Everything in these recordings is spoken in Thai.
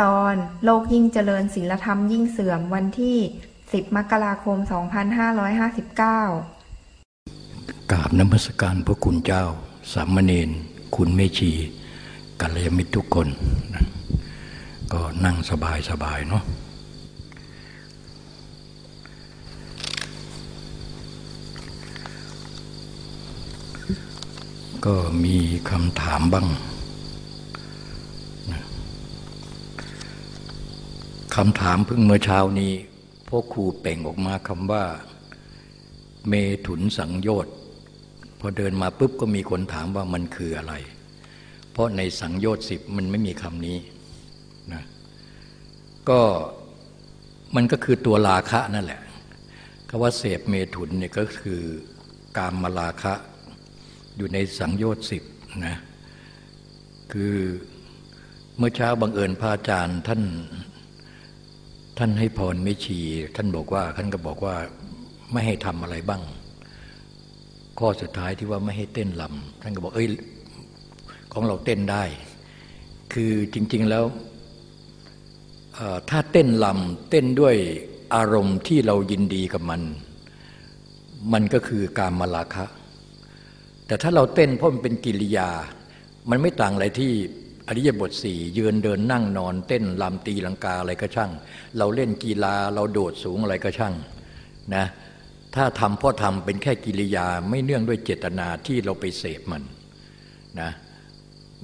ตอนโลกยิ่งเจริญศิลธรรมยิ่งเสื่อมวันที่ 10 มกราคม 2559 กราบนมัสการพระคุณเจ้า สามเณรคุณเมชีกัลยาณมิตรทุกคน ก็นั่งสบายสบายเนาะก็มีคำถามบ้างนะ คำถามเพิ่งเมื่อเช้านี้พ่อครูเป่งออกมาคำว่า เมถุนสังโยชน์พอเดินมาปุ๊บก็มีคนถามว่ามันคืออะไร เพราะในสังโยชน์สิบมันไม่มีคำนี้นะก็มันก็คือตัวราคะนั่นแหละคำว่าเสพเมถุนเนี่ยก็คือการมาราคะอยู่ในสังโยชน์สิบนะคือเมื่อเช้าบังเอิญพระอาจารย์ท่าน ท่านให้พรไม่ชี ท่านบอกว่า ท่านก็บอกว่าไม่ให้ทำอะไรบ้าง ข้อสุดท้ายที่ว่าไม่ให้เต้นลำท่านก็บอกเอ้ยของเราเต้นได้ คือจริง ๆแล้วถ้าเต้นลำเต้นด้วยอารมณ์ที่เรายินดีกับมัน มันก็คือการมาลาคะ แต่ถ้าเราเต้นเพราะมันเป็นกิริยา มันไม่ต่างอะไรที่ อริยบทสี่ยืนเดินนั่งนอนเต้นลำตีลังกาอะไรก็ช่าง เราเล่นกีฬาเราโดดสูงอะไรก็ช่างนะถ้าทำเพราะทำเป็นแค่กิริยาไม่เนื่องด้วยเจตนาที่เราไปเสพมันนะ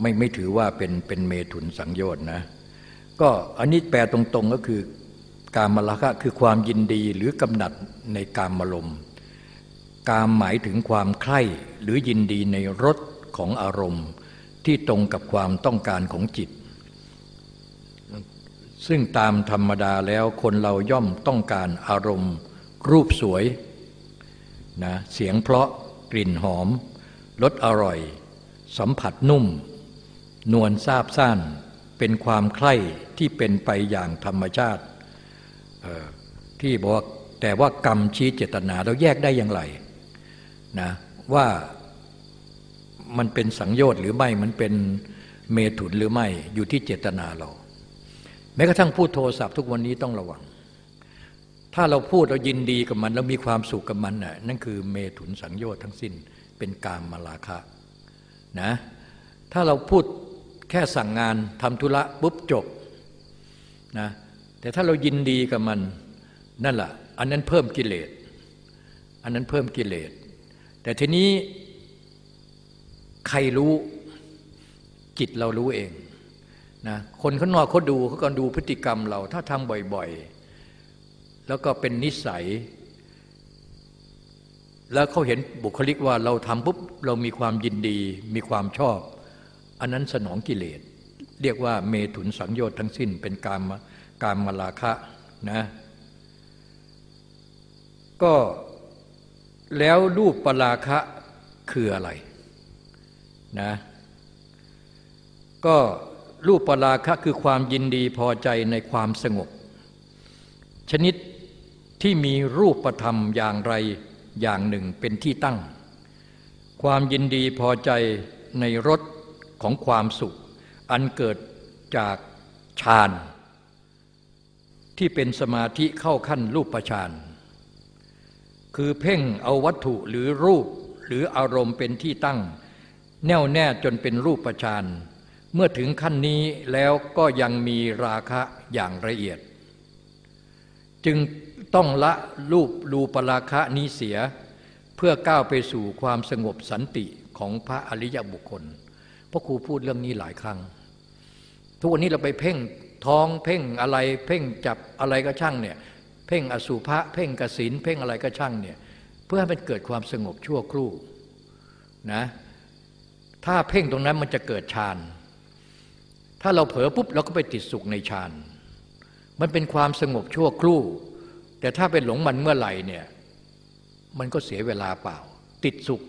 ไม่ไม่ถือว่าเป็นเป็นเมถุนสังโยชน์นะก็อันนี้แปลตรงๆก็คือการมราคะคือความยินดีหรือกำหนัดในการมลมการหมายถึงความใคร่หรือยินดีในรสของอารมณ์ ที่ตรงกับความต้องการของจิต ซึ่งตามธรรมดาแล้วคนเราย่อมต้องการอารมณ์ รูปสวยนะเสียงเพราะกลิ่นหอมรสอร่อย สัมผัสนุ่ม นวลซาบซ่านเป็นความใคร่ที่เป็นไปอย่างธรรมชาติที่บอกแต่ว่ากรรมชี้เจตนาเราแยกได้อย่างไรนะว่า มันเป็นสังโยชน์หรือไม่มันเป็นเมถุนหรือไม่อยู่ที่เจตนาเรา แม้กระทั่งพูดโทรศัพท์ทุกวันนี้ต้องระวัง ถ้าเราพูดเรายินดีกับมันแล้วมีความสุขกับมันน่ะนั่นคือเมถุนสังโยชน์ทั้งสิ้นเป็นกามมาลาคะนะถ้าเราพูดแค่สั่งงานทำธุระปุ๊บจบนะแต่ถ้าเรายินดีกับมันนั่นแหละอันนั้นเพิ่มกิเลส อันนั้นเพิ่มกิเลส แต่ทีนี้ ใครรู้จิตเรารู้เองนะคนข้างนอกเขาดูเขาก็ดูพฤติกรรมเรา ถ้าทำบ่อยๆ แล้วก็เป็นนิสัย แล้วเขาเห็นบุคลิกว่าเราทำปุ๊บเรามีความยินดี มีความชอบ อันนั้นสนองกิเลส เรียกว่าเมถุนสังโยชน์ทั้งสิ้นเป็นการมการมาลาคะนะก็แล้วรูปปราคะคืออะไร นะก็รูปปราคะคือความยินดีพอใจในความสงบ ชนิดที่มีรูปธรรมอย่างไรอย่างหนึ่งเป็นที่ตั้ง ความยินดีพอใจในรสของความสุข อันเกิดจากฌานที่เป็นสมาธิเข้าขั้นรูปฌานคือเพ่งเอาวัตถุหรือรูปหรืออารมณ์เป็นที่ตั้ง แน่วแน่จนเป็นรูปประชานเมื่อถึงขั้นนี้แล้วก็ยังมีราคะอย่างละเอียด จึงต้องละรูปรูปราคะนี้เสีย เพื่อก้าวไปสู่ความสงบสันติของพระอริยบุคคลพระครูพูดเรื่องนี้หลายครั้ง ทุกวันนี้เราไปเพ่งท้องเพ่งอะไร เพ่งจับอะไรก็ช่างเนี่ยเพ่งอสุภะเพ่งกสินเพ่งอะไรก็ช่างเนี่ยเพื่อให้มันเกิดความสงบชั่วครู่นะ ถ้าเพ่งตรงนั้นมันจะเกิดฌาน ถ้าเราเผลอปุ๊บเราก็ไปติดสุขในฌาน มันเป็นความสงบชั่วครู่ แต่ถ้าเป็นหลงมันเมื่อไหร่เนี่ย มันก็เสียเวลาเปล่า ติดสุข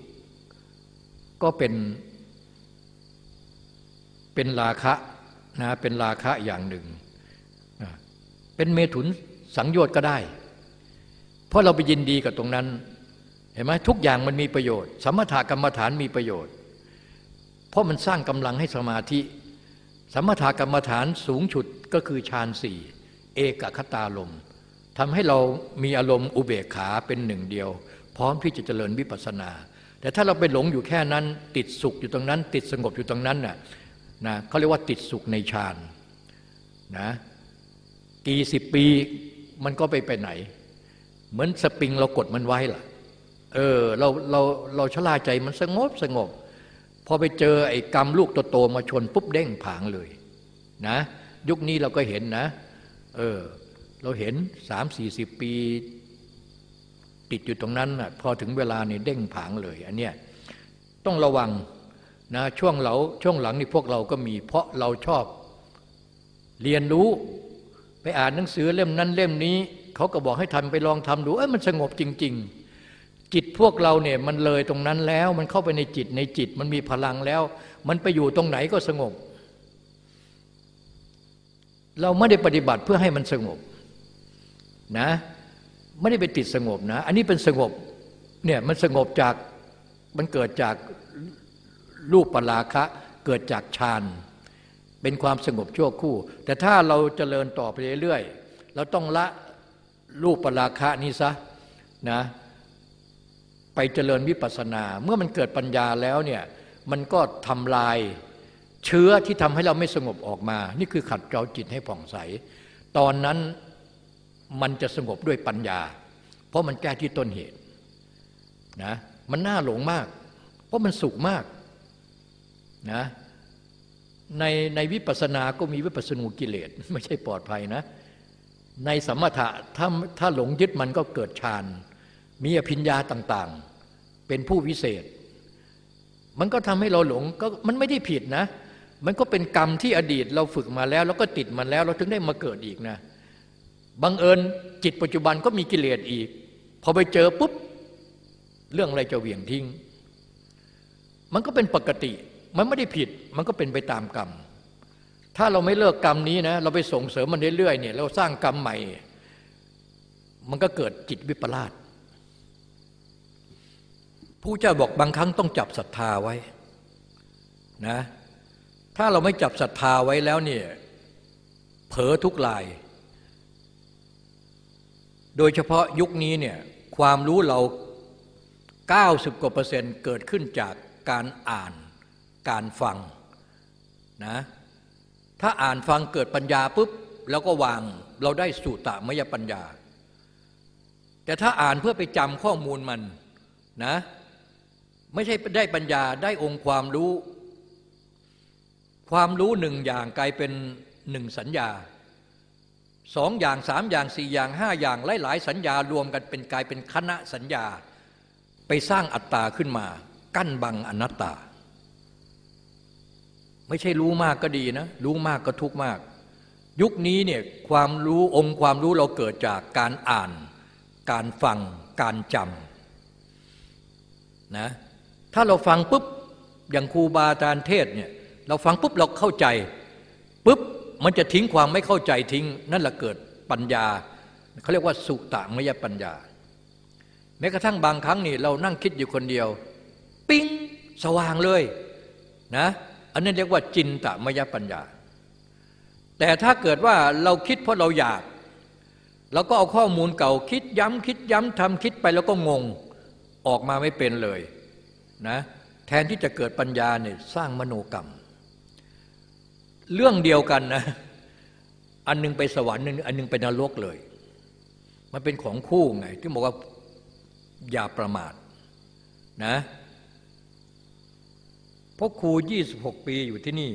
ก็เป็น เป็นราคะนะเป็นราคะอย่างหนึ่ง เป็นเมถุนสังโยชน์ก็ได้ เพราะเราไปยินดีกับตรงนั้น เห็นไหมทุกอย่างมันมีประโยชน์ สมถกรรมฐานมีประโยชน์ เพราะมันสร้างกำลังให้สมาธิ สมถกรรมฐานสูงสุดก็คือฌานสี่เอกคตาลมทำให้เรามีอารมณ์อุเบกขาเป็นหนึ่งเดียว พร้อมที่จะเจริญวิปัสสนา แต่ถ้าเราไปหลงอยู่แค่นั้น ติดสุขอยู่ตรงนั้น ติดสงบอยู่ตรงนั้นน่ะนะเขาเรียกว่าติดสุขในฌานนะกี่สิบปีมันก็ไปไปไหน เหมือนสปริงเรากดมันไว้ล่ะเออเราเราเราชะลาใจมันสงบสงบ พอไปเจอไอ้กรรมลูกโตๆมาชนปุ๊บเด้งผางเลยนะยุคนี้เราก็เห็นนะเออเราเห็นสามสี่สิบปี ติดอยู่ตรงนั้นนะพอถึงเวลานี่เด้งผางเลยอันเนี้ยต้องระวังนะช่วงเราช่วงหลังนี่พวกเราก็มีเพราะเราชอบเรียนรู้ไปอ่านหนังสือเล่มนั้นเล่มนี้ เขาก็บอกให้ทำไปลองทำดูเอ้ยมันสงบจริง ๆ จิตพวกเราเนี่ยมันเลยตรงนั้นแล้ว มันเข้าไปในจิตในจิตมันมีพลังแล้ว มันไปอยู่ตรงไหนก็สงบ เราไม่ได้ปฏิบัติเพื่อให้มันสงบนะไม่ได้ไปติดสงบนะ อันนี้เป็นสงบเนี่ยมันสงบจากมันเกิดจากรูปปราคะ เกิดจากฌานเป็นความสงบชั่วคู่ แต่ถ้าเราจเจริญต่อไปเรื่อยๆเราต้องละรูปปราคะนี้ซะนะ ไปเจริญวิปัสสนา เมื่อมันเกิดปัญญาแล้วเนี่ยมันก็ทำลายเชื้อที่ทำให้เราไม่สงบออกมา นี่คือขัดเกลาจิตให้ผ่องใส ตอนนั้นมันจะสงบด้วยปัญญา เพราะมันแก้ที่ต้นเหตุนะมันน่าหลงมาก เพราะมันสุขมากนะในในวิปัสสนาก็มีวิปัสสนูกิเลสไม่ใช่ปลอดภัยนะ ในสมถะถ้าถ้าหลงยึดมันก็เกิดฌาน มีอภิญญาต่างๆ เป็นผู้วิเศษ มันก็ทำให้เราหลงก็มันไม่ได้ผิดนะ มันก็เป็นกรรมที่อดีตเราฝึกมาแล้ว แล้วก็ติดมันแล้ว เราถึงได้มาเกิดอีกนะบังเอิญจิตปัจจุบันก็มีกิเลสอีก พอไปเจอปุ๊บ เรื่องอะไรจะเหวี่ยงทิ้ง มันก็เป็นปกติ มันไม่ได้ผิด มันก็เป็นไปตามกรรม ถ้าเราไม่เลิกกรรมนี้นะ เราไปส่งเสริมมันเรื่อยๆเนี่ย เราสร้างกรรมใหม่ มันก็เกิดจิตวิปลาส ผู้เจ้าบอกบางครั้งต้องจับศรัทธาไว้นะถ้าเราไม่จับศรัทธาไว้แล้วเนี่ยเผลอทุกลาย โดยเฉพาะยุคนี้เนี่ยความรู้เรา 90 กว่าเปอร์เซ็นต์เกิดขึ้นจากการอ่านการฟังนะถ้าอ่านฟังเกิดปัญญาปุ๊บแล้วก็วางเราได้สูตรมยปัญญา แต่ถ้าอ่านเพื่อไปจำข้อมูลมันนะ ไม่ใช่ได้ปัญญาได้องค์ความรู้ ความรู้หนึ่งอย่างกลายเป็นหนึ่งสัญญาสองอย่างสามอย่างสี่อย่างห้าอย่างหลายๆสัญญารวมกันเป็นกลายเป็นคณะสัญญา ไปสร้างอัตตาขึ้นมา กั้นบังอนัตตา ไม่ใช่รู้มากก็ดีนะ รู้มากก็ทุกมาก ยุคนี้เนี่ยความรู้องค์ความรู้เราเกิดจากการอ่าน การฟัง การจำนะ ถ้าเราฟังปุ๊บอย่างครูบาอาจารย์เทศเนี่ยเราฟังปุ๊บเราเข้าใจปุ๊บมันจะทิ้งความไม่เข้าใจทิ้ง นั่นแหละเกิดปัญญาเขาเรียกว่าสุตะมยปัญญา แม้กระทั่งบางครั้งนี่เรานั่งคิดอยู่คนเดียว ปิ้งสว่างเลยนะอันนั้นเรียกว่าจินตมยปัญญา แต่ถ้าเกิดว่าเราคิดเพราะเราอยากเราก็เอาข้อมูลเก่าคิดย้ำคิดย้ำทำคิดไปแล้วก็งงออกมาไม่เป็นเลย นะแทนที่จะเกิดปัญญาเนี่ยสร้างมโนกรรม เรื่องเดียวกันนะอันนึงไปสวรรค์นึงอันนึงไปนรกเลย มันเป็นของคู่ไงที่บอกว่าอย่าประมาทนะพราะครู 26 ปีอยู่ที่นี่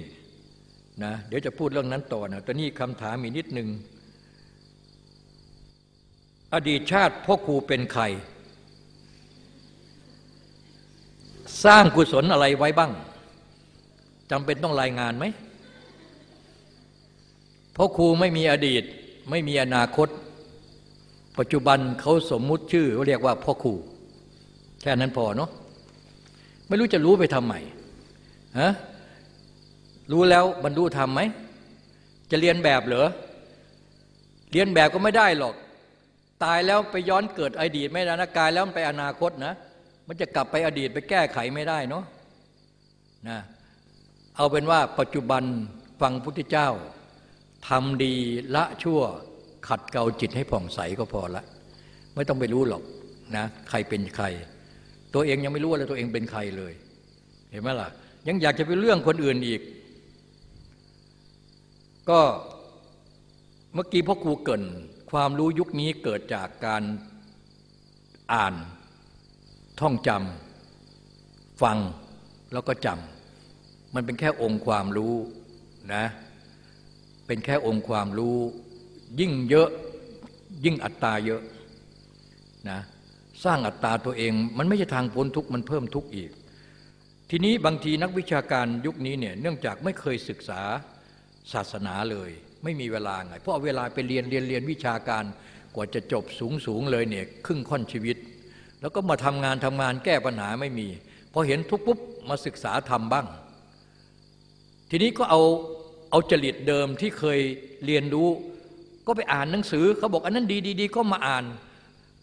นะเดี๋ยวจะพูดเรื่องนั้นต่อนะตอนนี้คำถามมีนิดหนึ่งอดีตชาติพ่อครูเป็นใคร สร้างกุศลอะไรไว้บ้างจำเป็นต้องรายงานไหม เพราะครูไม่มีอดีตไม่มีอนาคต ปัจจุบันเขาสมมุติชื่อเรียกว่าพ่อครูแค่นั้นพอเนาะไม่รู้จะรู้ไปทำไมฮะรู้แล้วบรรลุธรรมไหม จะเรียนแบบเหรอ เรียนแบบก็ไม่ได้หรอก ตายแล้วไปย้อนเกิดอดีตไม่ได้นะกายแล้วมันไปอนาคตนะ มันจะกลับไปอดีตไปแก้ไขไม่ได้เนาะนะเอาเป็นว่าปัจจุบันฟังพุทธเจ้าทำดีละชั่ว ขัดเกลาจิตให้ผ่องใสก็พอละ ไม่ต้องไปรู้หรอกนะใครเป็นใคร ตัวเองยังไม่รู้ว่าตัวเองเป็นใครเลย เห็นไหมล่ะ ยังอยากจะไปเรื่องคนอื่นอีก ก็เมื่อกี้พ่อครูเกินความรู้ยุคนี้เกิดจากการอ่าน ท่องจำฟังแล้วก็จำมันเป็นแค่องค์ความรู้นะเป็นแค่องค์ความรู้ ยิ่งเยอะยิ่งอัตตาเยอะนะสร้างอัตตาตัวเองมันไม่ใช่ทางพ้นทุกข์มันเพิ่มทุกข์อีก ทีนี้บางทีนักวิชาการยุคนี้เนี่ยเนื่องจากไม่เคยศึกษาศาสนาเลย ไม่มีเวลาไงเพราะเวลาไปเรียนเรียนเรียนวิชาการกว่าจะจบสูงสูงเลยเนี่ยครึ่งค่อนชีวิต แล้วก็มาทำงานทำงานแก้ปัญหาไม่มีพอเห็นทุกปุ๊บมาศึกษาทำบ้าง ทีนี้ก็เอาเอาจริตเดิมที่เคยเรียนรู้ ก็ไปอ่านหนังสือเขาบอกอันนั้นดีดีก็มาอ่าน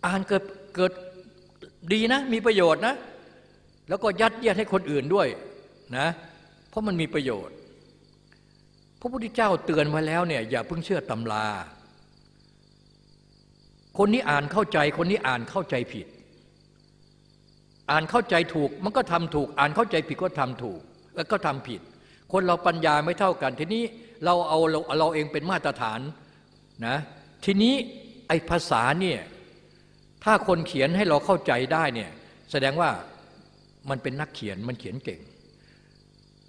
อ่านเกิดเกิดดีนะ มีประโยชน์นะ แล้วก็ยัดเยียดให้คนอื่นด้วยนะเพราะมันมีประโยชน์ พระพุทธเจ้าเตือนไว้แล้วเนี่ยอย่าเพิ่งเชื่อตำรา คนนี้อ่านเข้าใจคนนี้อ่านเข้าใจผิด อ่านเข้าใจถูกมันก็ทำถูก อ่านเข้าใจผิดก็ทำถูก แล้วก็ทำผิด คนเราปัญญาไม่เท่ากัน ทีนี้เราเอาเราเราเองเป็นมาตรฐานนะทีนี้ไอ้ภาษาเนี่ยถ้าคนเขียนให้เราเข้าใจได้เนี่ยแสดงว่ามันเป็นนักเขียนมันเขียนเก่ง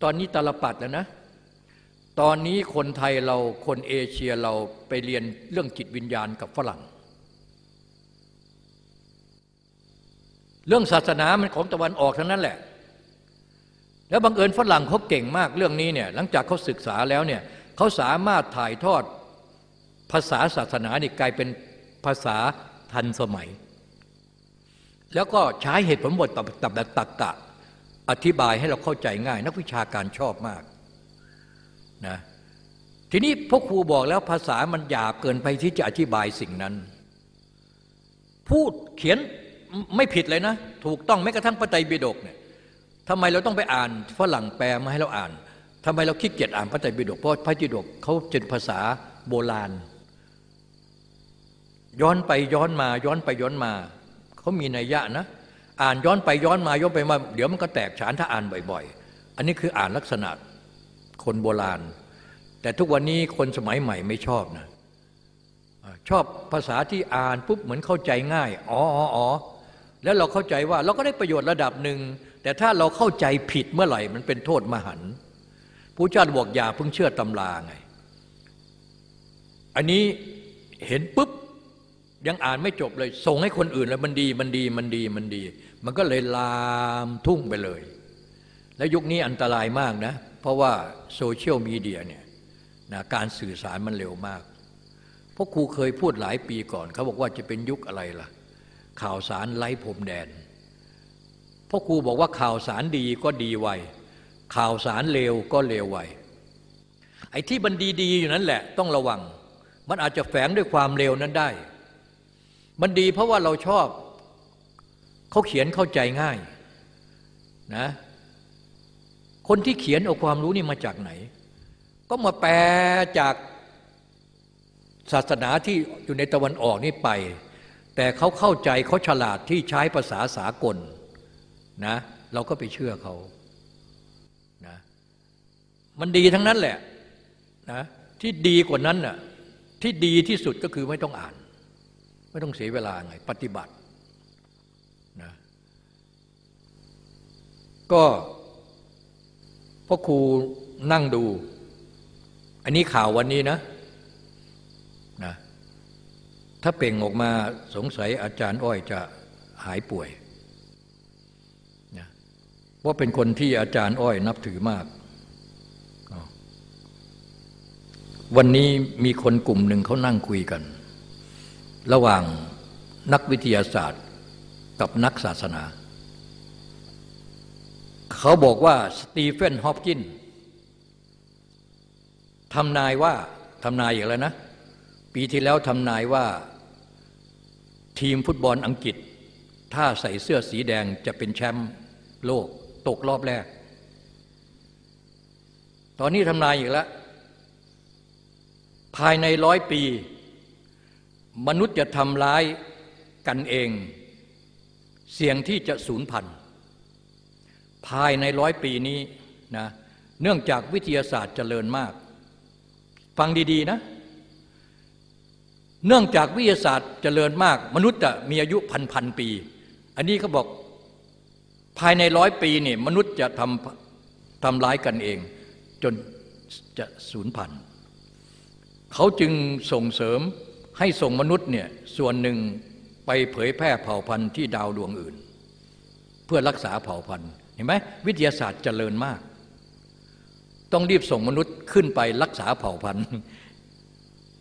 ตอนนี้ตลปัดแล้วนะ ตอนนี้คนไทยเราคนเอเชียเราไปเรียนเรื่องจิตวิญญาณกับฝรั่ง เรื่องศาสนามันของตะวันออกทั้งนั้นแหละ แล้วบังเอิญฝรั่งเขาเก่งมากเรื่องนี้เนี่ยหลังจากเขาศึกษาแล้วเนี่ยเขาสามารถถ่ายทอดภาษาศาสนานี่กลายเป็นภาษาทันสมัย แล้วก็ใช้เหตุผลบทตับตับตักกะ อธิบายให้เราเข้าใจง่าย นักวิชาการชอบมากนะทีนี้พ่อครูบอกแล้วภาษามันหยาบเกินไปที่จะอธิบายสิ่งนั้น พูดเขียน ไม่ผิดเลยนะ ถูกต้องแม้กระทั่งพระไตรปิฎกเนี่ยทำไมเราต้องไปอ่านฝรั่งแปลมาให้เราอ่านทำไมเราขี้เกียจอ่านพระไตรปิฎกเพราะพระไตรปิฎกเขาเป็นภาษาโบราณ ย้อนไปย้อนมาย้อนไปย้อนมาเขามีนัยยะนะ อ่านย้อนไปย้อนมาย้อนไปมาเดี๋ยวมันก็แตกฉานถ้าอ่านบ่อยๆ อันนี้คืออ่านลักษณะคนโบราณ แต่ทุกวันนี้คนสมัยใหม่ไม่ชอบนะชอบภาษาที่อ่านปุ๊บเหมือนเข้าใจง่าย อ๋ออ๋อ แล้วเราเข้าใจว่าเราก็ได้ประโยชน์ระดับหนึ่ง แต่ถ้าเราเข้าใจผิดเมื่อไหร่มันเป็นโทษมหันผู้เจ้าบอกอย่าเพิ่งเชื่อตำราไง อันนี้เห็นปุ๊บยังอ่านไม่จบเลย ส่งให้คนอื่นแล้วมันดีมันดีมันดีมันดี มันก็เลยลามทุ่งไปเลย แล้วยุคนี้อันตรายมากนะ เพราะว่าโซเชียลมีเดียเนี่ยนะการสื่อสารมันเร็วมากพราะครูเคยพูดหลายปีก่อน เขาบอกว่าจะเป็นยุคอะไรล่ะ ข่าวสารไร้พรมแดนพราะครูบอกว่าข่าวสารดีก็ดีไวข่าวสารเลวก็เลวไวไอ้ที่มันดีๆอยู่นั้นแหละต้องระวัง มันอาจจะแฝงด้วยความเลวนั้นได้ มันดีเพราะว่าเราชอบเขาเขียนเข้าใจง่ายนะคนที่เขียนเอาความรู้นี่มาจากไหน ก็มาแปลจากศาสนาที่อยู่ในตะวันออกนี่ไป แต่เขาเข้าใจเขาฉลาดที่ใช้ภาษาสากลนะเราก็ไปเชื่อเขานะมันดีทั้งนั้นแหละนะที่ดีกว่านั้นน่ะที่ดีที่สุดก็คือไม่ต้องอ่าน ไม่ต้องเสียเวลาไงปฏิบัตินะก็พ่อครูนั่งดู อันนี้ข่าววันนี้นะนะ ถ้าเป่งออกมาสงสัยอาจารย์อ้อยจะหายป่วยนะว่าเป็นคนที่อาจารย์อ้อยนับถือมาก วันนี้มีคนกลุ่มหนึ่งเขานั่งคุยกัน ระหว่างนักวิทยาศาสตร์กับนักศาสนา เขาบอกว่าสตีเฟนฮอปกินทำนายว่าทำนายอย่างไรนะ ปีที่แล้วทำนายว่า ทีมฟุตบอลอังกฤษ ถ้าใส่เสื้อสีแดงจะเป็นแชมป์โลกตกรอบแรก ตอนนี้ทำนายอีกแล้ว ภายในร้อยปี มนุษย์จะทำร้ายกันเอง เสี่ยงที่จะสูญพันธุ์ภายในร้อยปีนี้นะเนื่องจากวิทยาศาสตร์เจริญมาก ฟังดี ๆ นะ เนื่องจากวิทยาศาสตร์เจริญมาก มนุษย์จะมีอายุพันพันปี อันนี้เขาบอกภายในร้อยปีนี่มนุษย์จะทำทำร้ายกันเอง จนจะสูญพันธุ์เขาจึงส่งเสริมให้ส่งมนุษย์เนี่ยส่วนหนึ่งไปเผยแพร่เผ่าพันธุ์ที่ดาวดวงอื่น เพื่อรักษาเผ่าพันธุ์เห็นไหมวิทยาศาสตร์เจริญมาก ต้องรีบส่งมนุษย์ขึ้นไปรักษาเผ่าพันธุ์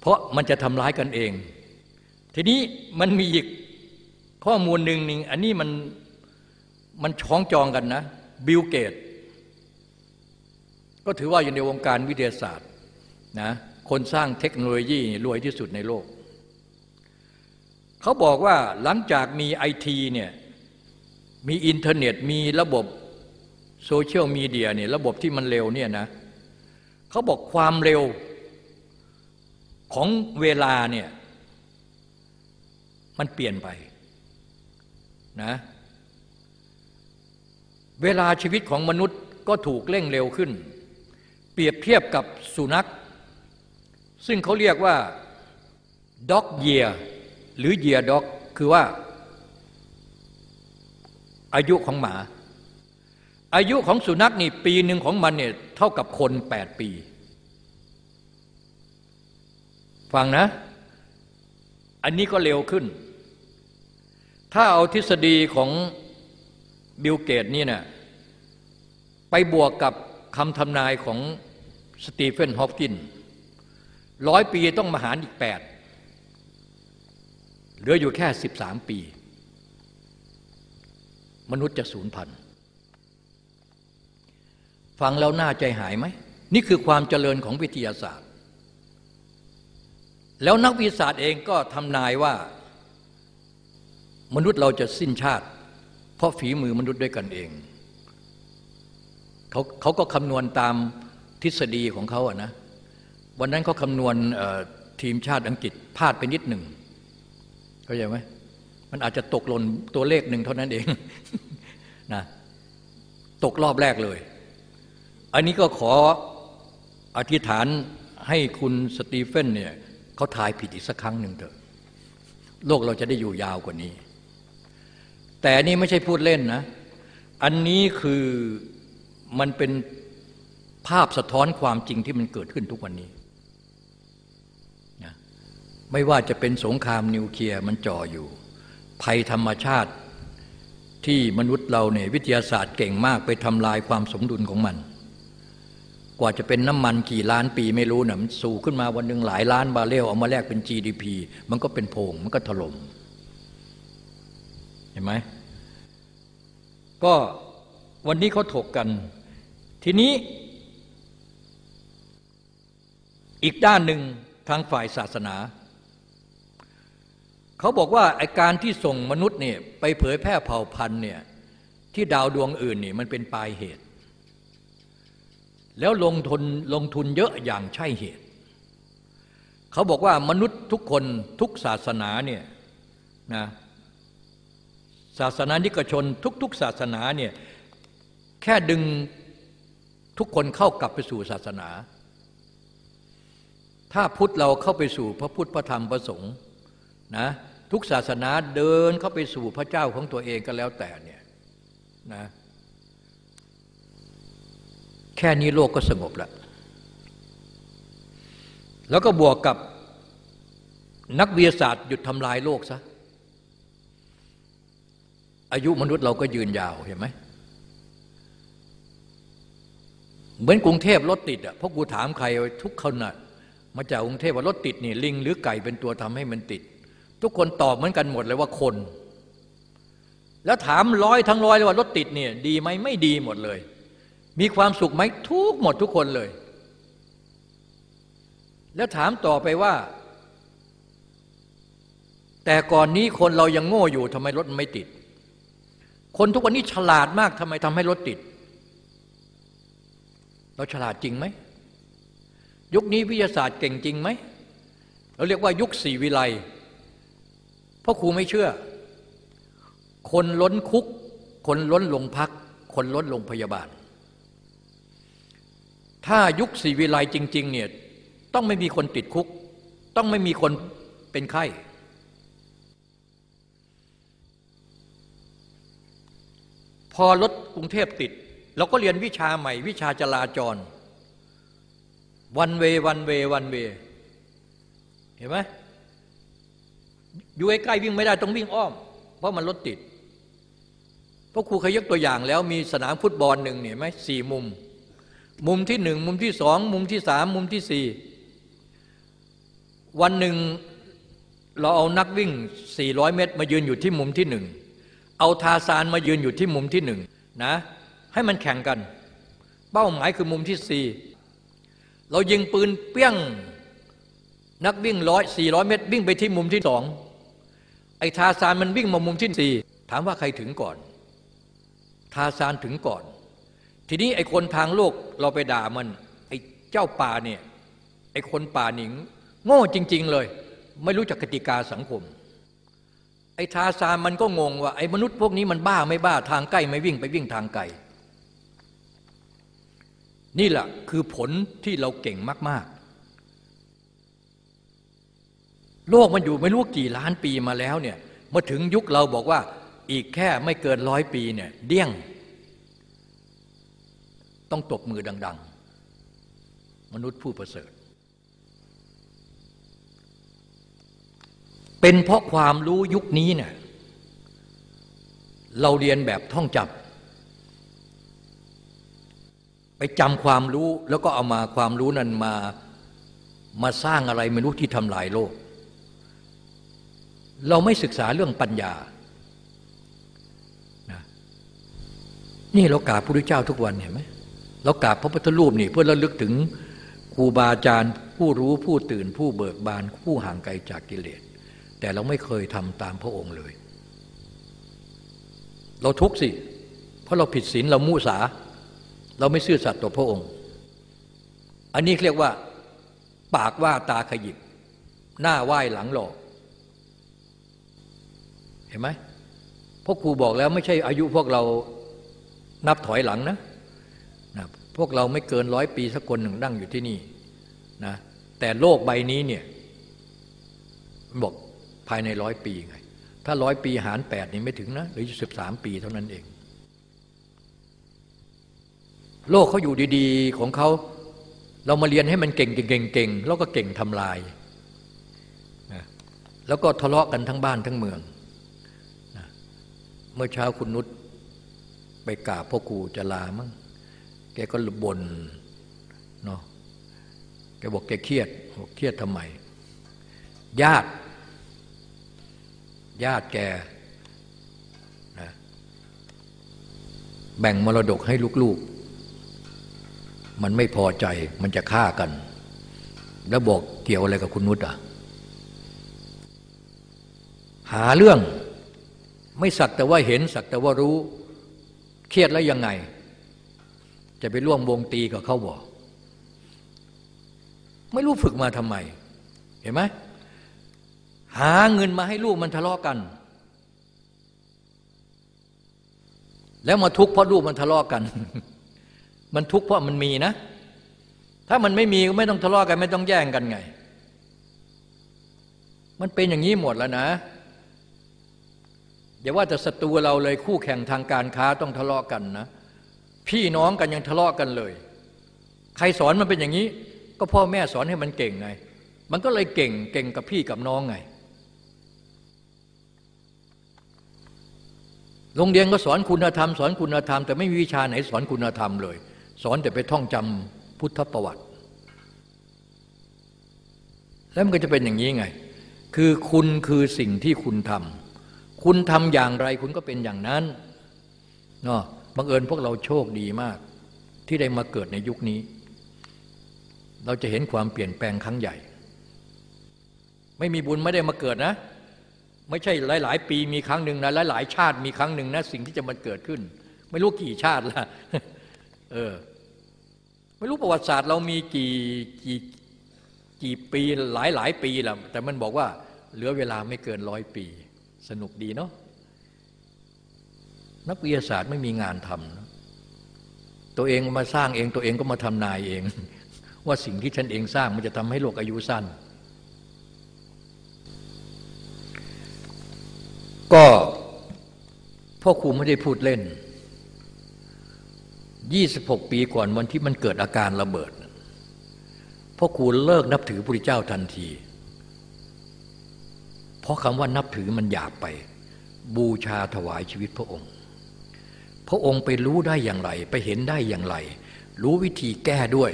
เพราะมันจะทำร้ายกันเอง ทีนี้มันมีอีกข้อมูลหนึ่งหนึ่งอันนี้มันมันคล้องจองกันนะ Bill Gates ก็ถือว่าอยู่ในวงการวิทยาศาสตร์นะคนสร้างเทคโนโลยีรวยที่สุดในโลก เขาบอกว่าหลังจากมีไอทีเนี่ยมีอินเทอร์เน็ตมีระบบโซเชียลมีเดียเนี่ยระบบที่มันเร็วเนี่ยนะเขาบอกความเร็ว ของเวลาเนี่ยมันเปลี่ยนไปนะเวลาชีวิตของมนุษย์ก็ถูกเร่งเร็วขึ้น เปรียบเทียบกับสุนัข ซึ่งเขาเรียกว่าด็อกเยียหรือเยียด็อกคือว่า อายุของหมา อายุของสุนัขนี่ปีหนึ่งของมันเนี่ยเท่ากับคนแปดปี ฟังนะ อันนี้ก็เร็วขึ้น ถ้าเอาทฤษฎีของ Bill Gates นี่นะไปบวกกับคำทำนายของ Stephen Hawking ร้อยปีต้องมาหารอีกแปดเหลืออยู่แค่สิบสามปี มนุษย์จะสูญพันธุ์ฟังแล้วน่าใจหายไหม นี่คือความเจริญของวิทยาศาสตร์ แล้วนักวิทยาศาสตร์เองก็ทำนายว่า มนุษย์เราจะสิ้นชาติ เพราะฝีมือมนุษย์ด้วยกันเองเขาเขาก็คำนวณตามทฤษฎีของเขาอะนะวันนั้นเขาคำนวณทีมชาติอังกฤษพลาดไปนิดหนึ่งเข้าใจไหมมันอาจจะตกหล่นตัวเลขหนึ่งเท่านั้นเองนะตกรอบแรกเลย อันนี้ก็ขออธิษฐานให้คุณสตีเฟนเนี่ย เขาทายผิดอีกสักครั้งหนึ่งเถอะ โลกเราจะได้อยู่ยาวกว่านี้ แต่นี่ไม่ใช่พูดเล่นนะ อันนี้คือมันเป็นภาพสะท้อนความจริงที่มันเกิดขึ้นทุกวันนี้นะไม่ว่าจะเป็นสงครามนิวเคลียร์มันจ่ออยู่ ภัยธรรมชาติที่มนุษย์เราเนี่ยวิทยาศาสตร์เก่งมากไปทำลายความสมดุลของมัน ว่าจะเป็นน้ำมันกี่ล้านปีไม่รู้นะมันสู่ขึ้นมาวันหนึ่งหลายล้านบาเรลเอามาแลกเป็น GDP มันก็เป็นโพงมันก็ถล่มเห็นไหมก็วันนี้เขาถกกัน ทีนี้ อีกด้านหนึ่งทางฝ่ายศาสนาเขาบอกว่าไอการที่ส่งมนุษย์เนี่ยไปเผยแพร่เผ่าพันธุ์เนี่ยที่ดาวดวงอื่นนี่มันเป็นปลายเหตุ แล้วลงทุนลงทุนเยอะอย่างใช่เหตุ เขาบอกว่ามนุษย์ทุกคนทุกศาสนาเนี่ยนะศาสนานิกชนทุกๆศาสนาเนี่ยแค่ดึงทุกคนเข้ากลับไปสู่ศาสนา ถ้าพุทธเราเข้าไปสู่พระพุทธพระธรรมพระสงฆ์นะทุกศาสนาเดินเข้าไปสู่พระเจ้าของตัวเองก็แล้วแต่เนี่ยนะ ค่นี้โลกก็สงบแล้ว แล้วก็บวกกับนักวิทยาศาสตร์หยุดทำลายโลกซะ อายุมนุษย์เราก็ยืนยาวเห็นไหมเหมือนกรุงเทพรถติดอะเพราะกูถามใครทุกคนน่ะมาจากกรุงเทพว่ารถติดนี่ลิงหรือไก่เป็นตัวทำให้มันติด ทุกคนตอบเหมือนกันหมดเลยว่าคน แล้วถามร้อยทั้งร้อยเลยว่ารถติดเนี่ยดีไหมไม่ดีหมดเลย มีความสุขไหมทุกหมดทุกคนเลย แล้วถามต่อไปว่า แต่ก่อนนี้คนเรายังโง่อยู่ทำไมรถไม่ติด คนทุกวันนี้ฉลาดมากทำไมทำให้รถติด เราฉลาดจริงไหม ยุคนี้วิทยาศาสตร์เก่งจริงไหม เราเรียกว่ายุคสี่วิไลเพราะครูไม่เชื่อ คนล้นคุก คนล้นลงพัก คนล้นลงพยาบาล ถ้ายุคสี่วิไลจริง ๆ เนี่ยต้องไม่มีคนติดคุก ต้องไม่มีคนเป็นไข้ พอรถกรุงเทพติด เราก็เรียนวิชาใหม่ วิชาจราจร วันเววันเววันเวเห็นไหมอยู่ใกล้ๆวิ่งไม่ได้ต้องวิ่งอ้อม เพราะมันรถติดเพราะครูเคยยกตัวอย่างแล้วมีสนามฟุตบอลหนึ่งเนี่ยไหมสี่มุม มุมที่หนึ่งมุมที่สองมุมที่สามมุมที่สี่วันหนึ่งเราเอานักวิ่ง 400 เมตร มายืนอยู่ที่มุมที่หนึ่งเอาทาซานมายืนอยู่ที่มุมที่หนึ่งนะให้มันแข่งกัน เป้าหมายคือมุมที่สี่เรายิงปืนเปี้ยงนักวิ่งร้อยสี่ร้อยเมตร วิ่งไปที่มุมที่สองไอ้ทาซานมันวิ่งมามุมที่สี่ถามว่าใครถึงก่อน ทาซานถึงก่อน ทีนี้ไอ้คนทางโลกเราไปด่ามัน ไอ้เจ้าป่าเนี่ยไอ้คนป่าหนิง โง่จริง ๆ เลย ไม่รู้จักกติกาสังคม ไอ้ทาซานมันก็งงว่าไอ้มนุษย์พวกนี้มันบ้าไม่บ้าทางใกล้ไม่วิ่งไปวิ่งทางไกลนี่แหละคือผลที่เราเก่งมาก ๆ โลกมันอยู่ไม่รู้กี่ล้านปีมาแล้วเนี่ยมาถึงยุคเราบอกว่าอีกแค่ไม่เกินร้อยปีเนี่ยเดี้ยง ต้องตบมือดัง ๆ มนุษย์ผู้ประเสริฐ เป็นเพราะความรู้ยุคนี้เนี่ยเราเรียนแบบท่องจับไปจำความรู้แล้วก็เอามาความรู้นั้นมามาสร้างอะไรไม่รู้ที่ทำลายโลก เราไม่ศึกษาเรื่องปัญญานะนี่เรากราบพระพุทธเจ้าทุกวันเห็นไหม เรากราบพระพุทธรูปนี่เพื่อระลึกถึงครูบาอาจารย์ผู้รู้ผู้ตื่นผู้เบิกบานผู้ห่างไกลจากกิเลส แต่เราไม่เคยทำตามพระองค์เลย เราทุกข์สิ เพราะเราผิดศีลเรามุสา เราไม่ซื่อสัตย์ต่อพระองค์ อันนี้เรียกว่า ปากว่าตาขยิบ หน้าไหว้หลังหลอกเห็นไหมพวกครูบอกแล้วไม่ใช่อายุพวกเรานับถอยหลังนะ พวกเราไม่เกินร้อยปีสักคนหนึ่งนั่งอยู่ที่นี่นะแต่โลกใบนี้เนี่ยบอกภายในร้อยปีไง ถ้าร้อยปีหารแปดนี่ไม่ถึงนะหรือสิบสามปีเท่านั้นเอง โลกเขาอยู่ดีๆของเขาเรามาเรียนให้มันเก่งเก่งเก่งแล้วก็เก่งทำลาย แล้วก็ทะเลาะกันทั้งบ้านทั้งเมือง เมื่อเช้าคุณนุชไปกราบพ่อครูจะลามั้ง แกก็บน่นเนาะแกบอกแกเครียดบอกเครียดทำไม ญาติ ญาติแกนะแบ่งมรดกให้ลูกๆ มันไม่พอใจมันจะฆ่ากัน แล้วบอกเกี่ยวอะไรกับคุณนุชอะหาเรื่องไม่สักแต่ว่าเห็นสักแต่ว่ารู้ เครียดแล้วยังไง จะไปร่วมวงตีกับเขาบอกไม่รู้ฝึกมาทำไม เห็นไหมหาเงินมาให้ลูกมันทะเลาะกัน แล้วมาทุกข์เพราะลูกมันทะเลาะกัน มันทุกข์เพราะมันมีนะ ถ้ามันไม่มีก็ไม่ต้องทะเลาะกัน ไม่ต้องแย่งกันไง มันเป็นอย่างนี้หมดแล้วนะอย่าว่าแต่ศัตรูเราเลยคู่แข่งทางการค้าต้องทะเลาะกันนะ พี่น้องกันยังทะเลาะกันเลย ใครสอนมันเป็นอย่างนี้ ก็พ่อแม่สอนให้มันเก่งไง มันก็เลยเก่งเก่งกับพี่กับน้องไง โรงเรียนก็สอนคุณธรรม สอนคุณธรรม แต่ไม่มีวิชาไหนสอนคุณธรรมเลย สอนแต่ไปท่องจำพุทธประวัติ แล้วมันก็จะเป็นอย่างนี้ไง คือคุณคือสิ่งที่คุณทำคุณทำอย่างไรคุณก็เป็นอย่างนั้นเนาะ บังเอิญพวกเราโชคดีมาก ที่ได้มาเกิดในยุคนี้ เราจะเห็นความเปลี่ยนแปลงครั้งใหญ่ ไม่มีบุญไม่ได้มาเกิดนะ ไม่ใช่หลาย ๆ ปีมีครั้งหนึ่งนะหลายๆชาติมีครั้งหนึ่งนะสิ่งที่จะมาเกิดขึ้น ไม่รู้กี่ชาติละเออไม่รู้ประวัติศาสตร์เรามีกี่กี่กี่ปีหลายหลายปีล้วแต่มันบอกว่าเหลือเวลาไม่เกินร้อยปี สนุกดีเนาะ นักวิทยาศาสตร์ไม่มีงานทำนะตัวเองมาสร้างเองตัวเองก็มาทำนายเอง ว่าสิ่งที่ฉันเองสร้างมันจะทำให้โลกอายุสั้น ก็พ่อครูไม่ได้พูดเล่น 26 ปีก่อนวันที่มันเกิดอาการระเบิดพ่อครูเลิกนับถือพระเจ้าทันที เพราะคำว่านับถือมันหยาบไป บูชาถวายชีวิตพระองค์ พระองค์ไปรู้ได้อย่างไร ไปเห็นได้อย่างไร รู้วิธีแก้ด้วย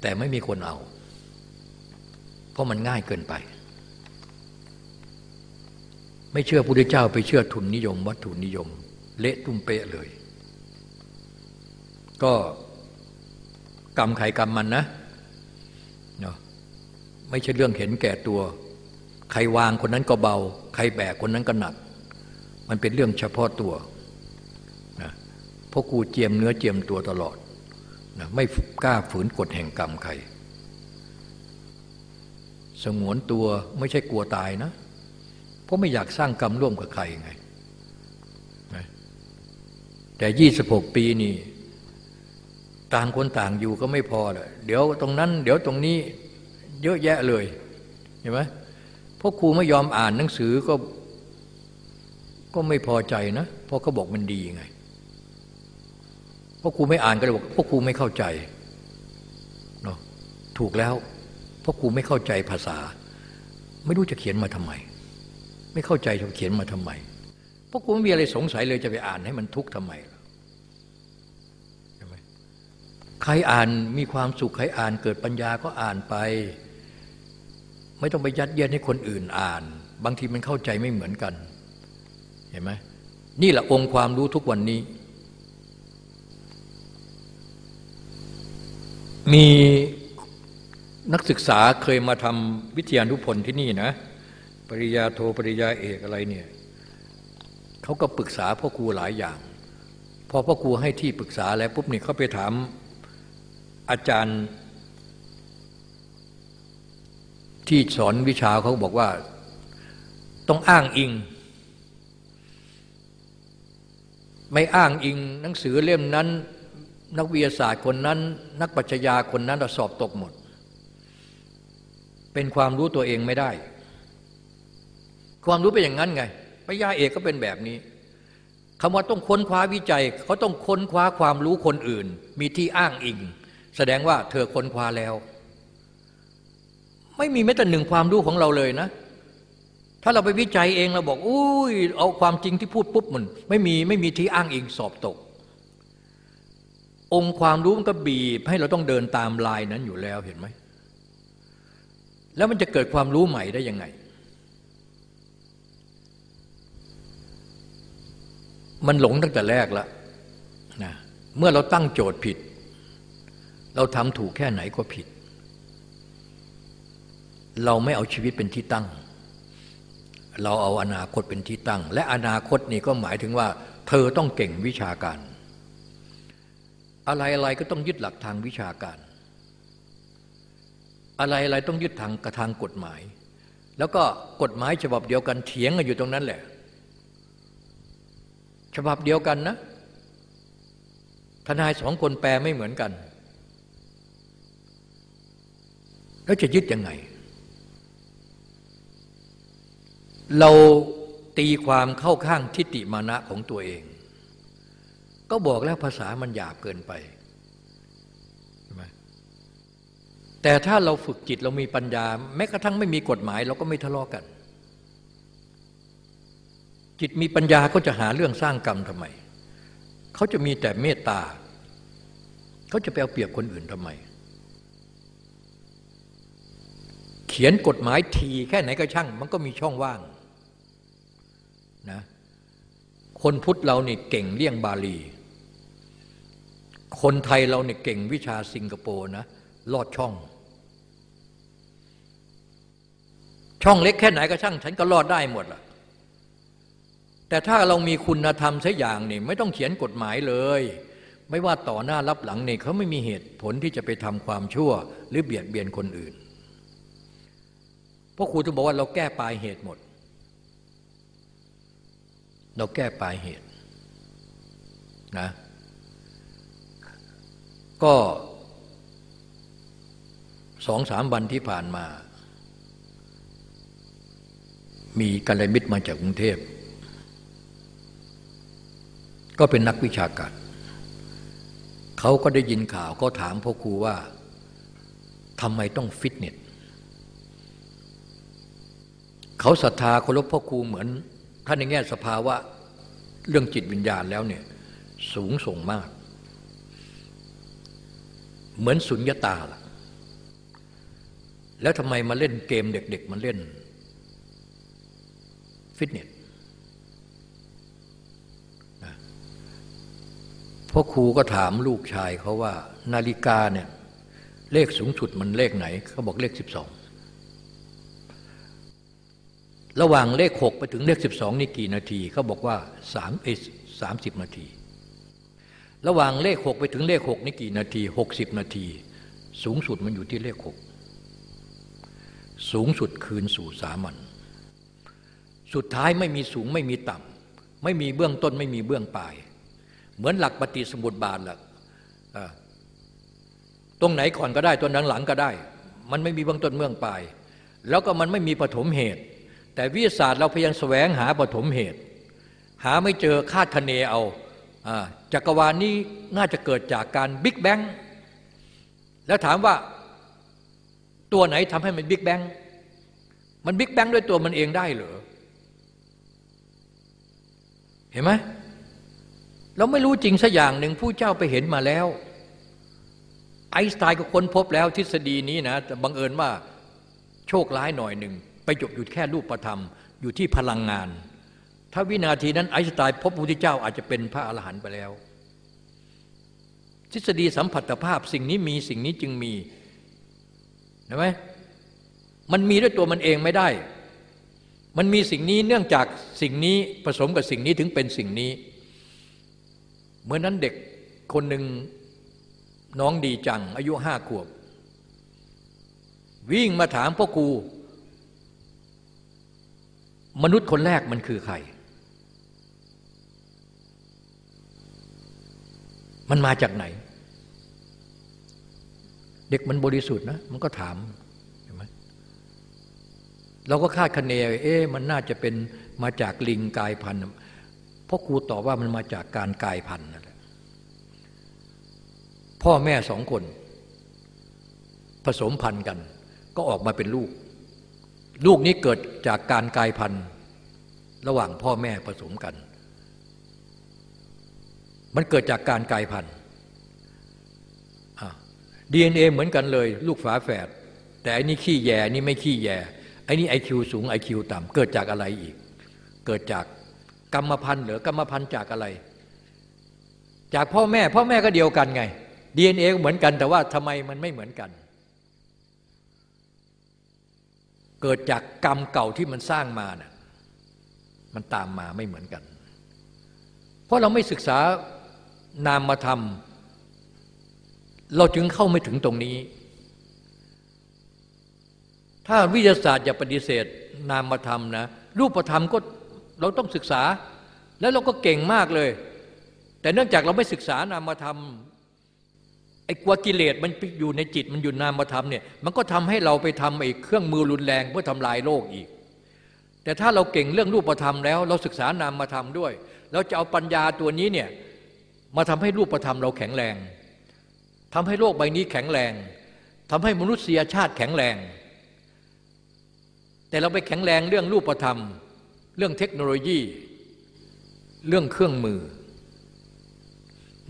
แต่ไม่มีคนเอา เพราะมันง่ายเกินไป ไม่เชื่อพระพุทธเจ้าไปเชื่อทุนนิยม วัตถุนิยม เละตุ้มเป๊ะเลย ก็กรรมใครกรรมมันนะเนาะไม่ใช่เรื่องเห็นแก่ตัว ใครวางคนนั้นก็เบา ใครแบกคนนั้นก็หนัก มันเป็นเรื่องเฉพาะตัวนะเพราะกูเจียมเนื้อเจียมตัวตลอดนะไม่กล้าฝืนกฎแห่งกรรมใคร สงวนตัวไม่ใช่กลัวตายนะ เพราะไม่อยากสร้างกรรมร่วมกับใครไงแต่ยี่สิบหกปีนี่ ต่างคนต่างอยู่ก็ไม่พอเลยเดี๋ยวตรงนั้น เดี๋ยวตรงนี้เยอะแยะเลย เห็นไหมพวกครูไม่ยอมอ่านหนังสือก็ ก็ไม่พอใจนะ เพราะเขาบอกมันดีไงพวกครูไม่อ่านก็เลยบอกพวกครูไม่เข้าใจเนาะถูกแล้วพวกครูไม่เข้าใจภาษา ไม่รู้จะเขียนมาทำไม ไม่เข้าใจจะเขียนมาทำไมพวกครูไม่มีอะไรสงสัยเลยจะไปอ่านให้มันทุกข์ทำไมใครอ่านมีความสุขใครอ่านเกิดปัญญาก็อ่านไป ไม่ต้องไปยัดเยียดให้คนอื่นอ่าน บางทีมันเข้าใจไม่เหมือนกัน เห็นไหมนี่แหละองค์ความรู้ทุกวันนี้ มีนักศึกษาเคยมาทำวิทยานุพนธ์ที่นี่นะ ปริญาโทปริญาเอกอะไรเนี่ยเขาก็ปรึกษาพ่อครูหลายอย่าง พอพ่อครูให้ที่ปรึกษาแล้วปุ๊บเนี่ยเขาไปถามอาจารย์ ที่สอนวิชาเขาบอกว่า ต้องอ้างอิง ไม่อ้างอิงหนังสือเล่มนั้น นักวิทยาศาสตร์คนนั้น นักปัชญาคนนั้นสอบตกหมด เป็นความรู้ตัวเองไม่ได้ ความรู้เป็นอย่างนั้นไงปริญญาเอกก็เป็นแบบนี้คำว่าต้องค้นคว้าวิจัยเขาต้องค้นคว้าความรู้คนอื่น มีที่อ้างอิง แสดงว่าเธอค้นคว้าแล้ว ไม่มีแม้แต่หนึ่งความรู้ของเราเลยนะ ถ้าเราไปวิจัยเองเราบอกอุ้ยเอาความจริงที่พูดปุ๊บมันไม่มีไม่มีที่อ้างอิงสอบตก องค์ความรู้มันก็บีบให้เราต้องเดินตามลายนั้นอยู่แล้วเห็นไหมแล้วมันจะเกิดความรู้ใหม่ได้ยังไง มันหลงตั้งแต่แรกแล้วนะเมื่อเราตั้งโจทย์ผิด เราทำถูกแค่ไหนก็ผิด เราไม่เอาชีวิตเป็นที่ตั้ง เราเอาอนาคตเป็นที่ตั้ง และอนาคตนี่ก็หมายถึงว่า เธอต้องเก่งวิชาการ อะไรอะไรก็ต้องยึดหลักทางวิชาการ อะไรอะไรต้องยึดทางกระทางกฎหมาย แล้วก็กฎหมายฉบับเดียวกันเถียงกันอยู่ตรงนั้นแหละ ฉบับเดียวกันนะ ทนายสองคนแปลไม่เหมือนกัน แล้วจะยึดยังไง เราตีความเข้าข้างทิฏฐิมานะของตัวเอง ก็บอกแล้วภาษามันหยาบเกินไป แต่ถ้าเราฝึกจิตเรามีปัญญา แม้กระทั่งไม่มีกฎหมาย เราก็ไม่ทะเลาะกกัน จิตมีปัญญาก็จะหาเรื่องสร้างกรรมทำไม เขาจะมีแต่เมตตา เขาจะไปเอาเปรียบคนอื่นทำไม เขียนกฎหมายทีแค่ไหนก็ช่าง มันก็มีช่องว่าง นะคนพุทธเราเนี่เก่งเลี่ยงบาลี คนไทยเราเนี่ยเก่งวิชาสิงคโปร์นะลอดช่อง ช่องเล็กแค่ไหนก็ช่าง ฉันก็รอดได้หมดละแต่ถ้าเรามีคุณธรรมสักอย่างนี่ไม่ต้องเขียนกฎหมายเลย ไม่ว่าต่อหน้ารับหลังเนี่ยเขาไม่มีเหตุผลที่จะไปทำความชั่ว หรือเบียดเบียนคนอื่นพราะครูถึงบอกว่าเราแก้ปลายเหตุหมด เราแก้ปลายเหตุนะก็สองสามวันที่ผ่านมา มีกัลยมิตรมาจากกรุงเทพ ก็เป็นนักวิชาการเขาก็ได้ยินข่าวก็ถามพ่อครูว่าทำไมต้องฟิตเนสเขาศรัทธาเคารพพ่อครูเหมือน ท่านในแง่สภาวะเรื่องจิตวิญญาณแล้วเนี่ยสูงส่งมาก เหมือนสุญญตาล่ะ แล้วทำไมมาเล่นเกมเด็กๆมันเล่น ฟิตเนสพ่อครูก็ถามลูกชายเขาว่า นาฬิกาเนี่ยเลขสูงสุดมันเลขไหน เขาบอกเลขสิบสอง ระหว่างเลขหกไปถึงเลขสิบสองนี่กี่นาทีเขาบอกว่าสามเอสามสิบนาที ระหว่างเลขหกไปถึงเลขหกนี่กี่นาทีหกสิบนาที สูงสุดมันอยู่ที่เลขหกสูงสุดคืนสู่สามัญสุดท้ายไม่มีสูงไม่มีต่ำไม่มีเบื้องต้นไม่มีเบื้องปลาย เหมือนหลักปฏิสมุติบาทหลักตรงไหนก่อนก็ได้ตัวนั้นหลังก็ได้ มันไม่มีเบื้องต้นเบื้องปลาย แล้วก็มันไม่มีปฐมเหตุ แต่วิทยาศาสตร์เราพยายามแสวงหาปฐมเหตุ หาไม่เจอคาดคะเนเอาจักรวาลนี้น่าจะเกิดจากการบิ๊กแบงแล้วถามว่าตัวไหนทำให้มันบิ๊กแบงมันบิ๊กแบงด้วยตัวมันเองได้เหรอเห็นไหมเราไม่รู้จริงสักอย่างหนึ่งผู้เจ้าไปเห็นมาแล้ว ไอน์สไตน์ก็ค้นพบแล้วทฤษฎีนี้นะแต่บังเอิญว่าโชคร้ายหน่อยหนึ่ง ไปจบอยู่แค่รูปธรรม อยู่ที่พลังงาน ถ้าวินาทีนั้นไอน์สไตน์พบพระพุทธเจ้าอาจจะเป็นพระอรหันต์ไปแล้ว ทฤษฎีสัมผัสภาพสิ่งนี้มีสิ่งนี้จึงมีเห็นไหมมันมีด้วยตัวมันเองไม่ได้ มันมีสิ่งนี้เนื่องจากสิ่งนี้ผสมกับสิ่งนี้ถึงเป็นสิ่งนี้ เมื่อนั้นเด็กคนหนึ่งน้องดีจัง อายุห้าขวบ วิ่งมาถามพ่อครู มนุษย์คนแรกมันคือใคร มันมาจากไหน เด็กมันบริสุทธิ์นะ มันก็ถามใช่ไหมเราก็คาดคะเนเอ๊ะมันน่าจะเป็นมาจากลิงกายพันธุ์เพราะครูตอบว่ามันมาจากการกายพันธุ์นั่นแหละพ่อแม่สองคน ผสมพันธุ์กัน ก็ออกมาเป็นลูก ลูกนี้เกิดจากการกายพันธุ์ ระหว่างพ่อแม่ผสมกัน มันเกิดจากการกายพันธุ์ดีเอ็นเอเหมือนกันเลย ลูกฝาแฝดแต่อันนี้ขี้แย่นี่ไม่ขี้แย่ไอ้นี่ไอคิวสูงไอคิวต่ำเกิดจากอะไรอีก เกิดจากกรรมพันธุ์หรือกรรมพันธุ์จากอะไร จากพ่อแม่ พ่อแม่ก็เดียวกันไงดีเอ็นเอเหมือนกันแต่ว่าทำไมมันไม่เหมือนกัน เกิดจากกรรมเก่าที่มันสร้างมานะ่ะมันตามมาไม่เหมือนกัน เพราะเราไม่ศึกษานามธรรมเราจึงเข้าไม่ถึงตรงนี้ ถ้าวิทยาศาสตร์จะปฏิเสธนามธรรมนะ รูปธรรมก็เราต้องศึกษา แล้วเราก็เก่งมากเลย แต่เนื่องจากเราไม่ศึกษานามธรรม ไอ้กลัวกิเลสมันอยู่ในจิตมันอยู่นามธรรมเนี่ยมันก็ทำให้เราไปทำไอ้เครื่องมือรุนแรงเพื่อทำลายโลกอีก แต่ถ้าเราเก่งเรื่องรูปธรรมแล้ว เราศึกษานามธรรมด้วย เราจะเอาปัญญาตัวนี้เนี่ยมาทำให้รูปธรรมเราแข็งแรงทำให้โลกใบนี้แข็งแรงทำให้มนุษยชาติแข็งแรง แต่เราไปแข็งแรงเรื่องรูปธรรม เรื่องเทคโนโลยี เรื่องเครื่องมือ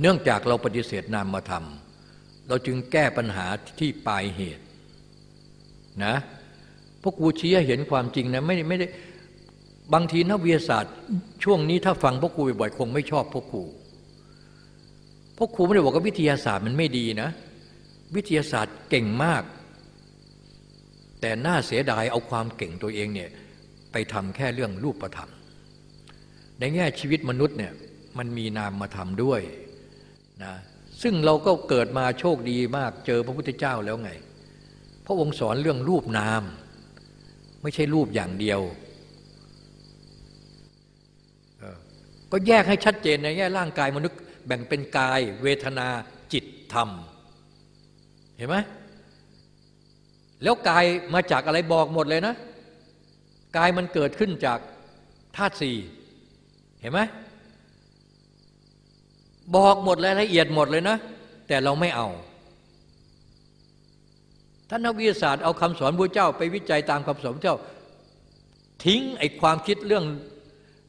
เนื่องจากเราปฏิเสธนามธรรมา เราจึงแก้ปัญหาที่ปลายเหตุนะพวกกูชี้ให้เห็นความจริงนะไม่ไม่ได้บางทีนักวิทยาศาสตร์ ช่วงนี้ถ้าฟังพวกกูบ่อยๆคงไม่ชอบพวกกูพวกครูไม่ได้บอกว่าวิทยาศาสตร์มันไม่ดีนะ วิทยาศาสตร์เก่งมาก แต่น่าเสียดายเอาความเก่งตัวเองเนี่ยไปทำแค่เรื่องรูปธรรม ในแง่ชีวิตมนุษย์เนี่ยมันมีนามมาทำด้วยนะ ซึ่งเราก็เกิดมาโชคดีมากเจอพระพุทธเจ้าแล้วไง พระองค์สอนเรื่องรูปนาม ไม่ใช่รูปอย่างเดียว ก็แยกให้ชัดเจนในแง่ร่างกายมนุษย์แบ่งเป็นกาย เวทนาจิตธรรม เห็นไหมแล้วกายมาจากอะไรบอกหมดเลยนะ กายมันเกิดขึ้นจากธาตุสี่เห็นไหม บอกหมดรายละเอียดหมดเลยนะ แต่เราไม่เอา ท่านนักวิทยาศาสตร์เอาคำสอนพระเจ้า ไปวิจัยตามคำสอนพระเจ้า ทิ้งไอ้ความคิดเรื่อง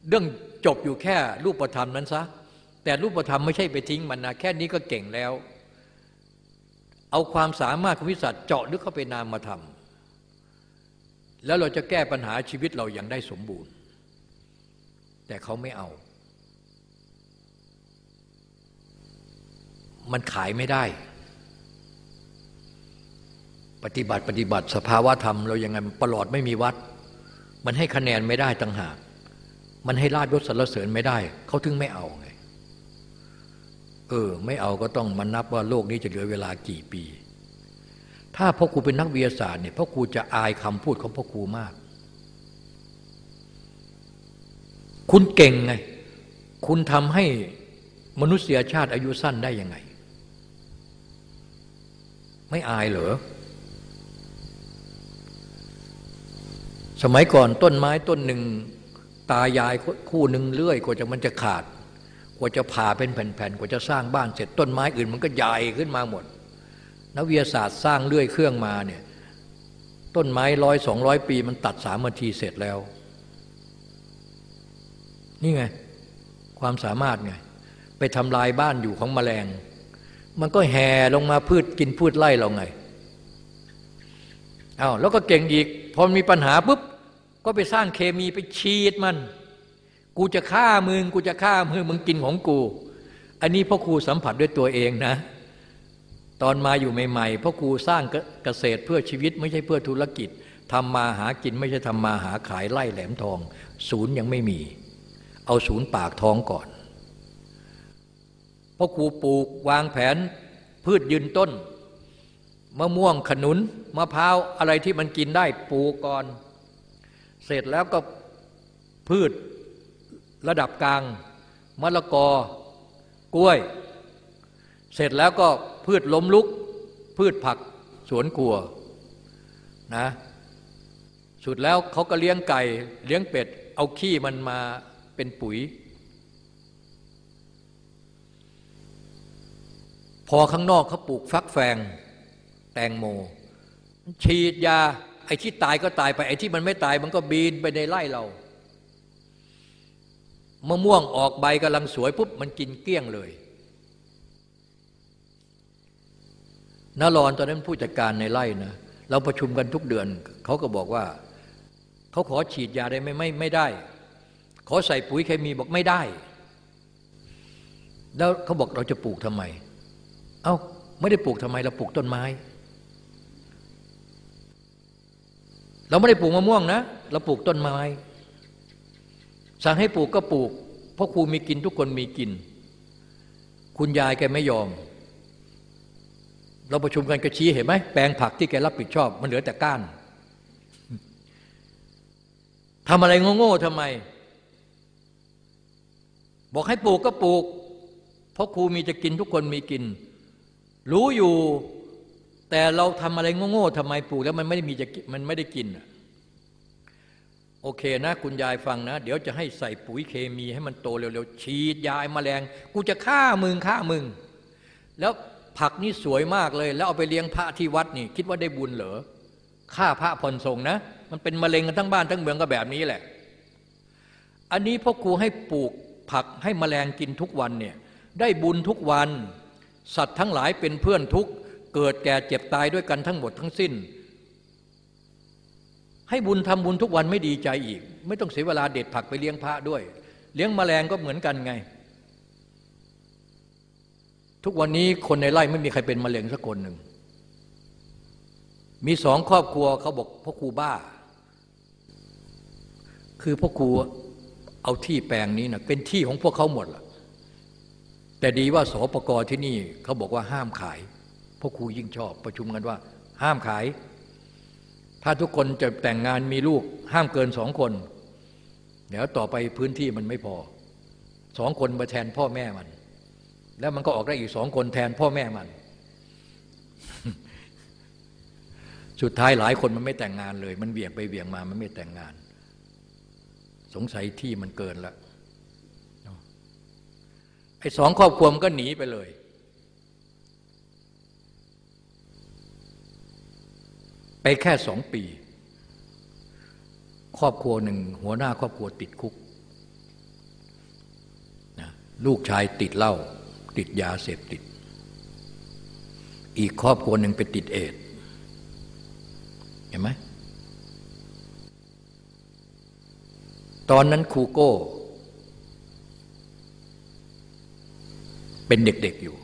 เรื่องจบอยู่แค่รูปธรรมนั้นซะ แต่รูปธรรมไม่ใช่ไปทิ้งมันนะแค่นี้ก็เก่งแล้ว เอาความสามารถของวิสัชเจาะลึกเข้าไปนามมาทำแล้วเราจะแก้ปัญหาชีวิตเราอย่างได้สมบูรณ์ แต่เขาไม่เอา มันขายไม่ได้ ปฏิบัติปฏิบัติสภาวะธรรมเรายังไงประหลอดไม่มีวัด มันให้คะแนนไม่ได้ต่างหาก มันให้ลาดยศสรรเสริญไม่ได้ เขาถึงไม่เอาไง เออ ไม่เอาก็ต้องมานับว่าโลกนี้จะเหลือเวลากี่ปี ถ้าพ่อครูเป็นนักวิทยาศาสตร์เนี่ยพ่อครูจะอายคำพูดของพ่อครูมาก คุณเก่งไง คุณทำให้มนุษยชาติอายุสั้นได้ยังไง ไม่อายเหรอ สมัยก่อนต้นไม้ต้นหนึ่ง ตายายคู่หนึ่งเลื่อย กว่าจะมันจะขาด กว่าจะผ่าเป็นแผ่นๆ กว่าจะสร้างบ้านเสร็จต้นไม้อื่นมันก็ใหญ่ขึ้นมาหมด นักวิทยาศาสตร์สร้างเลื่อยเครื่องมาเนี่ยต้นไม้ร้อยสองร้อยปีมันตัดสามนาทีเสร็จแล้ว นี่ไง ความสามารถไง ไปทำลายบ้านอยู่ของแมลง มันก็แห่ลงมาพืชกินพืชไล่เราไงอา้าวแล้วก็เก่งอีก พอมีปัญหาปุ๊บ ก็ไปสร้างเคมีไปฉีดมัน กูจะฆ่ามึง กูจะฆ่ามึงมึงกินของกู อันนี้พ่อครูสัมผัสด้วยตัวเองนะ ตอนมาอยู่ใหม่ๆพ่อครูสร้างเกษตรเพื่อชีวิตไม่ใช่เพื่อธุรกิจทำมาหากินไม่ใช่ทำมาหาขายไล่แหลมทอง ศูนย์ยังไม่มี เอาศูนย์ปากท้องก่อน พ่อครูปลูกวางแผนพืชยืนต้นมะม่วงขนุนมะพร้าวอะไรที่มันกินได้ปลูกก่อน เสร็จแล้วก็พืชระดับกลางมะละกอกล้วย เสร็จแล้วก็พืชล้มลุก พืชผักสวนครัวนะสุดแล้วเขาก็เลี้ยงไก่เลี้ยงเป็ด เอาขี้มันมาเป็นปุ๋ย พอข้างนอกเขาปลูกฟักแฟง แตงโม ฉีดยา ไอ้ที่ตายก็ตายไป ไอ้ที่มันไม่ตายมันก็บินไปในไร่เรามะม่วงออกใบกำลังสวยปุ๊บมันกินเกลี้ยงเลยนารอนตอนนั้นผู้จัดการในไร่นะเราประชุมกันทุกเดือน เขาก็บอกว่า เขาขอฉีดยาได้ไม่ไม่ไม่ได้ ขอใส่ปุ๋ยเคมีบอกไม่ได้ แล้วเขาบอกเราจะปลูกทำไม เอา้าไม่ได้ปลูกทำไมเราปลูกต้นไม้ เราไม่ได้ปลูกมะม่วงนะ เราปลูกต้นไม้ สั่งให้ปลูกก็ปลูก เพราะครูมีกินทุกคนมีกิน คุณยายแกไม่ยอม เราประชุมกันกระชี้เห็นไหมแปลงผักที่แกรับผิดชอบ มันเหลือแต่ก้านทำอะไรโง่ๆทำไม บอกให้ปลูกก็ปลูก เพราะครูมีจะกินทุกคนมีกิน รู้อยู่ แต่เราทำอะไรโง่ๆทำไมปลูกแล้วมันไม่ได้มีจะมันไม่ได้กินโอเคนะ คุณยายฟังนะ เดี๋ยวจะให้ใส่ปุ๋ยเคมีให้มันโตเร็วๆฉีดยาแมลง กูจะฆ่ามึงฆ่ามึง แล้วผักนี่สวยมากเลย แล้วเอาไปเลี้ยงพระที่วัดนี่ คิดว่าได้บุญเหรอฆ่าพระผ่อนส่งนะ มันเป็นมะเร็งกันทั้งบ้านทั้งเมืองก็แบบนี้แหละ อันนี้พ่อครูให้ปลูกผักให้มแมลงกินทุกวันเนี่ยได้บุญทุกวัน สัตว์ทั้งหลายเป็นเพื่อนทุกเกิดแก่เจ็บตายด้วยกันทั้งหมดทั้งสิ้น ให้บุญทำบุญทุกวันไม่ดีใจอีก ไม่ต้องเสียเวลาเด็ดผักไปเลี้ยงพระด้วย เลี้ยงมแมลงก็เหมือนกันไง ทุกวันนี้คนในไร่ไม่มีใครเป็นมะเร็งสักคนหนึ่งมีสองครอบครัวเขาบอกพ่อครูบ้า คือพ่อครูเอาที่แปลงนี้นะเป็นที่ของพวกเขาหมดล่ะ แต่ดีว่าสปกรที่นี่เขาบอกว่าห้ามขายพราะครูยิ่งชอบประชุมกันว่า ห้ามขาย ถ้าทุกคนจะแต่งงานมีลูก ห้ามเกินสองคน เดี๋ยวต่อไปพื้นที่มันไม่พอสองคนมาแทนพ่อแม่มัน แล้วมันก็ออกได้อีกสองคนแทนพ่อแม่มัน สุดท้ายหลายคนมันไม่แต่งงานเลย มันเบี่ยงไปเบี่ยงมามันไม่แต่งงาน สงสัยที่มันเกินแล้ว ไอ้สองครอบครัวมันก็หนีไปเลย ไปแค่สองปี ครอบครัวหนึ่งหัวหน้าครอบครัวติดคุกนะลูกชายติดเหล้าติดยาเสพติด อีกครอบครัวหนึ่งไปติดเอดเห็นไหมตอนนั้นครูโก้ เป็นเด็กๆอยู่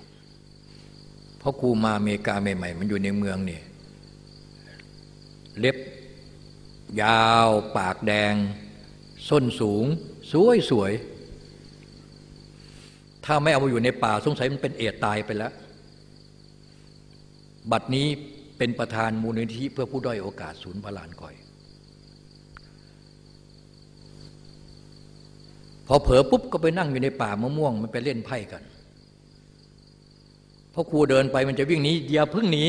เพราะครูมาอเมริกาใหม่ ๆ มันอยู่ในเมืองเนี่ยเล็บยาวปากแดง ส้นสูง สวยสวย ถ้าไม่เอามาอยู่ในป่าสงสัยมันเป็นเอดตายไปแล้ว บัดนี้เป็นประธานมูลนิธิเพื่อผู้ด้อยโอกาสศูนย์พลานก่อยพอเผลอปุ๊บก็ไปนั่งอยู่ในป่ามะม่วง มันไปเล่นไพ่กัน พอครูเดินไปมันจะวิ่งหนีอย่าพึ่งหนี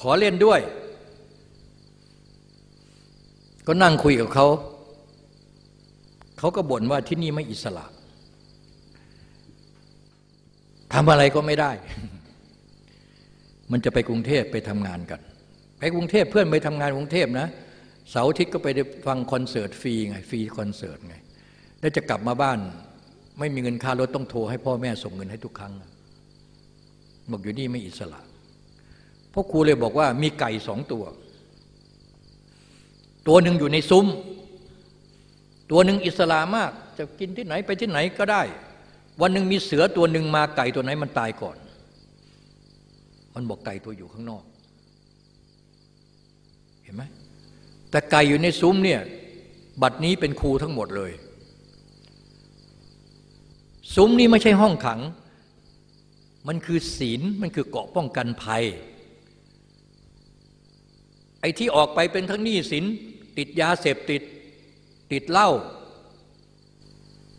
ขอเล่นด้วย ก็นั่งคุยกับเขา เขาก็บ่นว่าที่นี่ไม่อิสระทำอะไรก็ไม่ได้ มันจะไปกรุงเทพไปทำงานกัน ไปกรุงเทพเพื่อนไปทำงานกรุงเทพนะเสาร์อาทิตย์ก็ไปฟังคอนเสิร์ตฟรีไงฟรีคอนเสิร์ตไง แล้วจะกลับมาบ้าน ไม่มีเงินค่ารถต้องโทรให้พ่อแม่ส่งเงินให้ทุกครั้ง บอกอยู่นี่ไม่อิสระพ่อครูเลยบอกว่ามีไก่สองตัว ตัวหนึ่งอยู่ในซุ้ม ตัวหนึ่งอิสระมาก จะกินที่ไหนไปที่ไหนก็ได้ วันหนึ่งมีเสือตัวหนึ่งมาไก่ตัวไหนมันตายก่อน มันบอกไก่ตัวอยู่ข้างนอก เห็นไหมแต่ไก่อยู่ในซุ้มเนี่ยบัดนี้เป็นครูทั้งหมดเลย ซุ้มนี้ไม่ใช่ห้องขัง มันคือศีลมันคือเกาะป้องกันภัย ไอ้ที่ออกไปเป็นทั้งหนี้ศีลติดยาเสพติด ติดเหล้า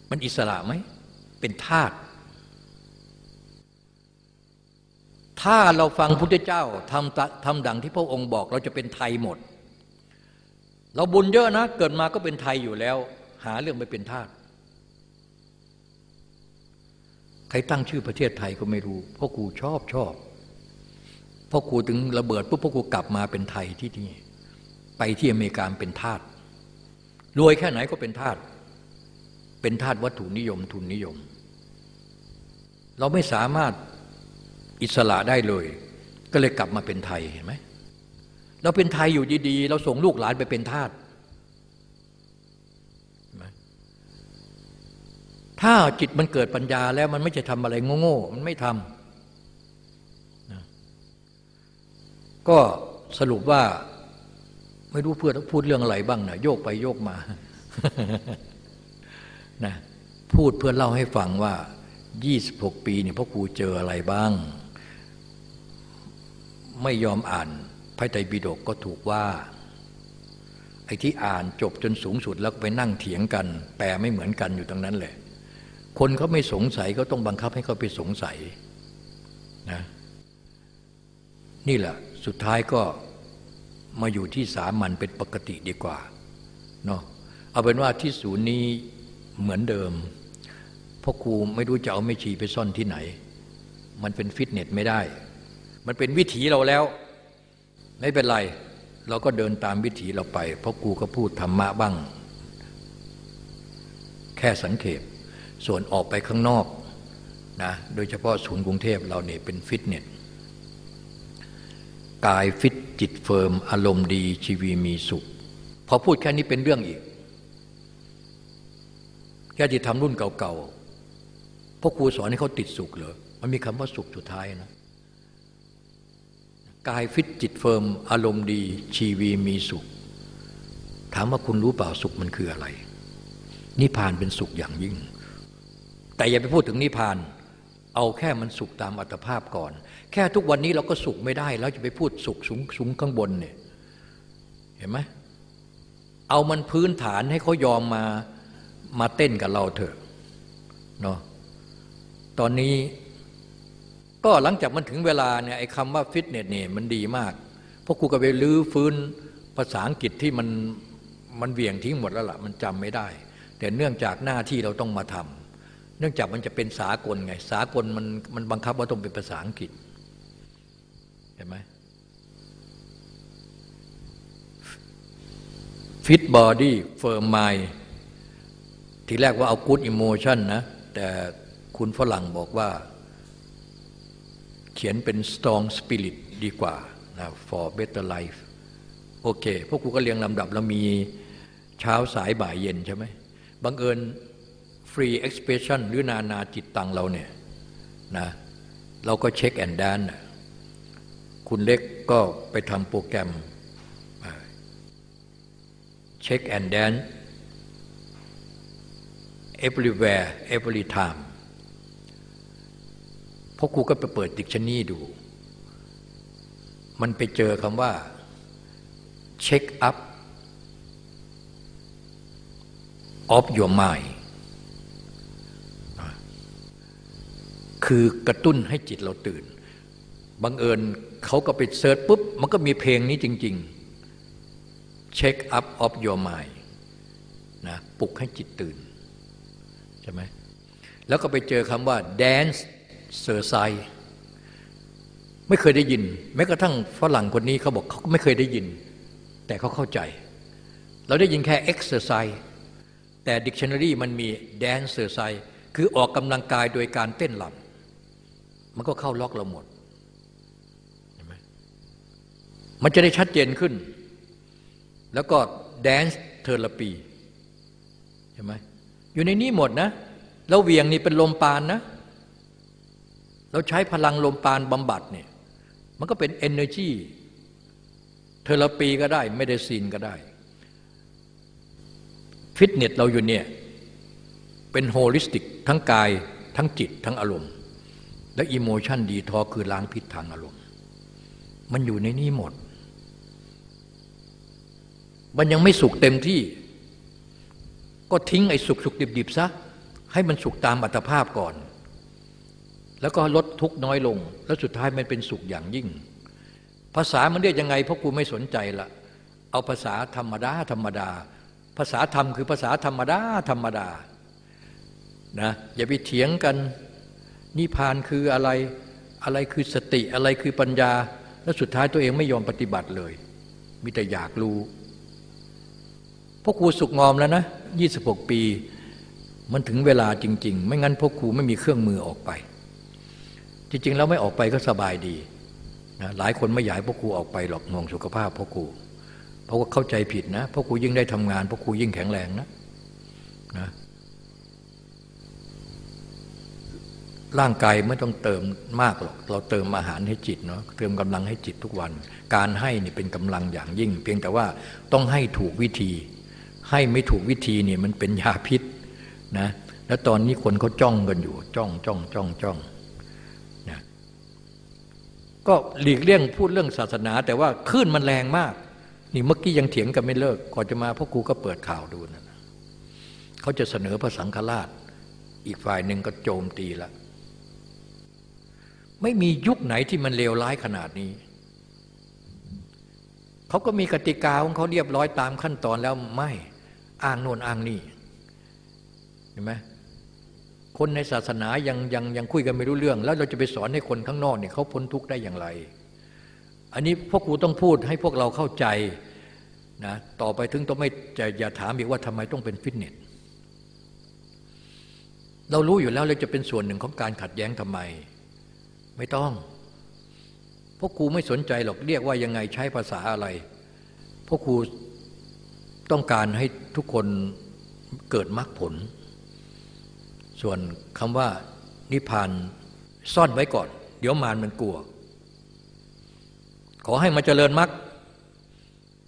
มันอิสระไหม เป็นทาสถ้าเราฟังพุทธเจ้าทำทำดังที่พระองค์บอกเราจะเป็นไทยหมด เราบุญเยอะนะ เกิดมาก็เป็นไทยอยู่แล้ว หาเรื่องไปเป็นทาส ใครตั้งชื่อประเทศไทยก็ไม่รู้เพราะกูชอบชอบเพราะกูถึงระเบิดปุ๊บพวกกูกลับมาเป็นไทยที่นี่ ไปที่อเมริกาเป็นทาสรวยแค่ไหนก็เป็นทาสเป็นทาสวัตถุนิยมทุนนิยม เราไม่สามารถอิสระได้เลย ก็เลยกลับมาเป็นไทยเห็นไหมเราเป็นไทยอยู่ดีๆ เราส่งลูกหลานไปเป็นทาส ถ้าจิตมันเกิดปัญญาแล้วมันไม่จะทำอะไรโง่ๆมันไม่ทำนะก็สรุปว่า ไม่รู้เพื่อนพูดเรื่องอะไรบ้างนะโยกไปโยกมานะพูดเพื่อเล่าให้ฟังว่า 26 ปีเนี่ยพ่อครูเจออะไรบ้าง ไม่ยอมอ่านพระไตรปิฎกก็ถูกว่าไอ้ที่อ่านจบจนสูงสุดแล้วไปนั่งเถียงกัน แปลไม่เหมือนกันอยู่ตรงนั้นแหละ คนเขาไม่สงสัยก็ต้องบังคับให้เขาไปสงสัยนะนี่แหละสุดท้ายก็มาอยู่ที่สามัญเป็นปกติดีกว่าเนาะเอาเป็นว่าที่ศูนย์นี้เหมือนเดิมพ่อครูไม่รู้จะเอาแม่ชีไปซ่อนที่ไหน มันเป็นฟิตเนสไม่ได้ มันเป็นวิถีเราแล้ว ไม่เป็นไร เราก็เดินตามวิถีเราไปพ่อครูก็พูดธรรมะบ้าง แค่สังเขป ส่วนออกไปข้างนอกนะโดยเฉพาะศูนย์กรุงเทพเราเนี่ยเป็นฟิตเนสกายฟิตจิตเฟิร์ม อารมณ์ดีชีวีมีสุข พอพูดแค่นี้เป็นเรื่องอีกแค่ที่ทำรุ่นเก่าๆพ่อครูสอนให้เขาติดสุขเหรอมันมีคำว่าสุขสุดท้ายนะกายฟิตจิตเฟิร์ม อารมณ์ดีชีวีมีสุข ถามว่าคุณรู้เปล่าสุขมันคืออะไร นิพพานเป็นสุขอย่างยิ่ง แต่อย่าไปพูดถึงนิพพาน เอาแค่มันสุขตามอัตภาพก่อน แค่ทุกวันนี้เราก็สุขไม่ได้ แล้วจะไปพูดสุขสูงสูงข้างบนเนี่ยเห็นไหมเอามันพื้นฐานให้เขายอมมามาเต้นกับเราเถอะเนาะตอนนี้ก็หลังจากมันถึงเวลาเนี่ยไอ้คำว่าฟิตเนสเนี่ยมันดีมาก เพราะครูก็ไปลื้อฟื้นภาษาอังกฤษที่มันมันเวี่ยงทิ้งหมดแล้วละ่ะ มันจำไม่ได้ แต่เนื่องจากหน้าที่เราต้องมาทำ เนื่องจากมันจะเป็นสากลไง สากลมันมันบังคับว่าต้องเป็นภาษาอังกฤษ เห็นไหม fit body firm mind ทีแรกว่าเอา good emotion นะ แต่คุณฝรั่งบอกว่า เขียนเป็น strong spirit ดีกว่านะ for better life โอเค พวกกูก็เรียงลำดับแล้วมีเช้าสายบ่ายเย็นใช่ไหมบังเอิญ free expression หรือนานาจิตตังเราเนี่ยนะเราก็ check and done คุณเล็กก็ไปทำโปรแกรมเช็คแอนด์ดาน everywhere every time พ่อครูก็ไปเปิดดิกชันนีดู มันไปเจอคำว่า check up of your mind คือกระตุ้นให้จิตเราตื่นบังเอิญเขาก็ไปเซิร์ชปุ๊บ มันก็มีเพลงนี้จริง ๆ check up of your mind นะปลุกให้จิตตื่น ใช่ไหมแล้วก็ไปเจอคำว่า dance เซอร์ไซไม่เคยได้ยิน แม้กระทั่งฝรั่งคนนี้เขาบอกเขาไม่เคยได้ยิน แต่เขาเข้าใจ เราได้ยินแค่ exercise แต่ dictionary มันมี dance เซอร์ไซคือออกกำลังกายโดยการเต้นลำ มันก็เข้าล็อกเราหมดเห็นไหมมันจะได้ชัดเจนขึ้น แล้วก็ dance therapy เห็นไหมอยู่ในนี้หมดนะแล้วเวียงนี่เป็นลมปานนะ เราใช้พลังลมปานบำบัดเนี่ยมันก็เป็น energy therapy ก็ได้ medicine ก็ได้ ฟิตเนสเราอยู่เนี่ย เป็น holistic ทั้งกายทั้งจิตทั้งอารมณ์ และ emotion detox คือล้างพิษทางอารมณ์ มันอยู่ในนี้หมด มันยังไม่สุขเต็มที่ ก็ทิ้งไอ้สุขสุขดิบๆซะ ให้มันสุขตามอัตภาพก่อน แล้วก็ลดทุกน้อยลง แล้วสุดท้ายมันเป็นสุขอย่างยิ่ง ภาษามันเรียกยังไงเพราะกูไม่สนใจละเอาภาษาธรรมดาธรรมดา ภาษาธรรมคือภาษาธรรมดาธรรมดานะอย่าไปเถียงกัน นิพานคืออะไรอะไรคือสติอะไรคือปัญญา แล้วสุดท้ายตัวเองไม่ยอมปฏิบัติเลย มีแต่อยากรู้พวกครูสุกงอมแล้วนะ26 ปี มันถึงเวลาจริง ๆ ไม่งั้นพวกครูไม่มีเครื่องมือออกไป จริง ๆ แล้วไม่ออกไปก็สบายดีนะหลายคนไม่อยากพวกครูออกไปหรอกห่วงสุขภาพพวกครูเพราะว่าเข้าใจผิดนะพวกครูยิ่งได้ทำงานพวกครูยิ่งแข็งแรงนะนะ ร่างกายไม่ต้องเติมมากหรอก เราเติมอาหารให้จิตเนาะ เติมกำลังให้จิตทุกวัน การให้นี่เป็นกำลังอย่างยิ่ง เพียงแต่ว่าต้องให้ถูกวิธี ให้ไม่ถูกวิธีเนี่ยมันเป็นยาพิษนะ แล้วตอนนี้คนเขาจ้องกันอยู่ จ้องจ้องจ้องจ้องนะก็หลีกเลี่ยงพูดเรื่องศาสนา แต่ว่าคลื่นมันแรงมาก นี่เมื่อกี้ยังเถียงกันไม่เลิก ก่อนจะมาพ่อครูก็เปิดข่าวดูนะเขาจะเสนอพระสังฆราช อีกฝ่ายหนึ่งก็โจมตีละ ไม่มียุคไหนที่มันเลวร้ายขนาดนี้ เขาก็มีกติกาของเขาเรียบร้อยตามขั้นตอนแล้วไม่อ้างโน่นอ้างนี่เห็นไหมคนในศาสนายังยังยังคุยกันไม่รู้เรื่อง แล้วเราจะไปสอนให้คนข้างนอกเนี่ยเขาพ้นทุกข์ได้อย่างไร อันนี้พวกครูต้องพูดให้พวกเราเข้าใจนะต่อไปถึงต้องไม่จะอย่าถามอีกว่าทำไมต้องเป็นฟิตเนสเรารู้อยู่แล้วเราจะเป็นส่วนหนึ่งของการขัดแย้งทำไม ไม่ต้องพวกครูไม่สนใจหรอกเรียกว่ายังไงใช้ภาษาอะไรพวกครูต้องการให้ทุกคนเกิดมรรคผล ส่วนคำว่านิพพานซ่อนไว้ก่อน เดี๋ยวมารมันกลัว ขอให้มาเจริญมรรค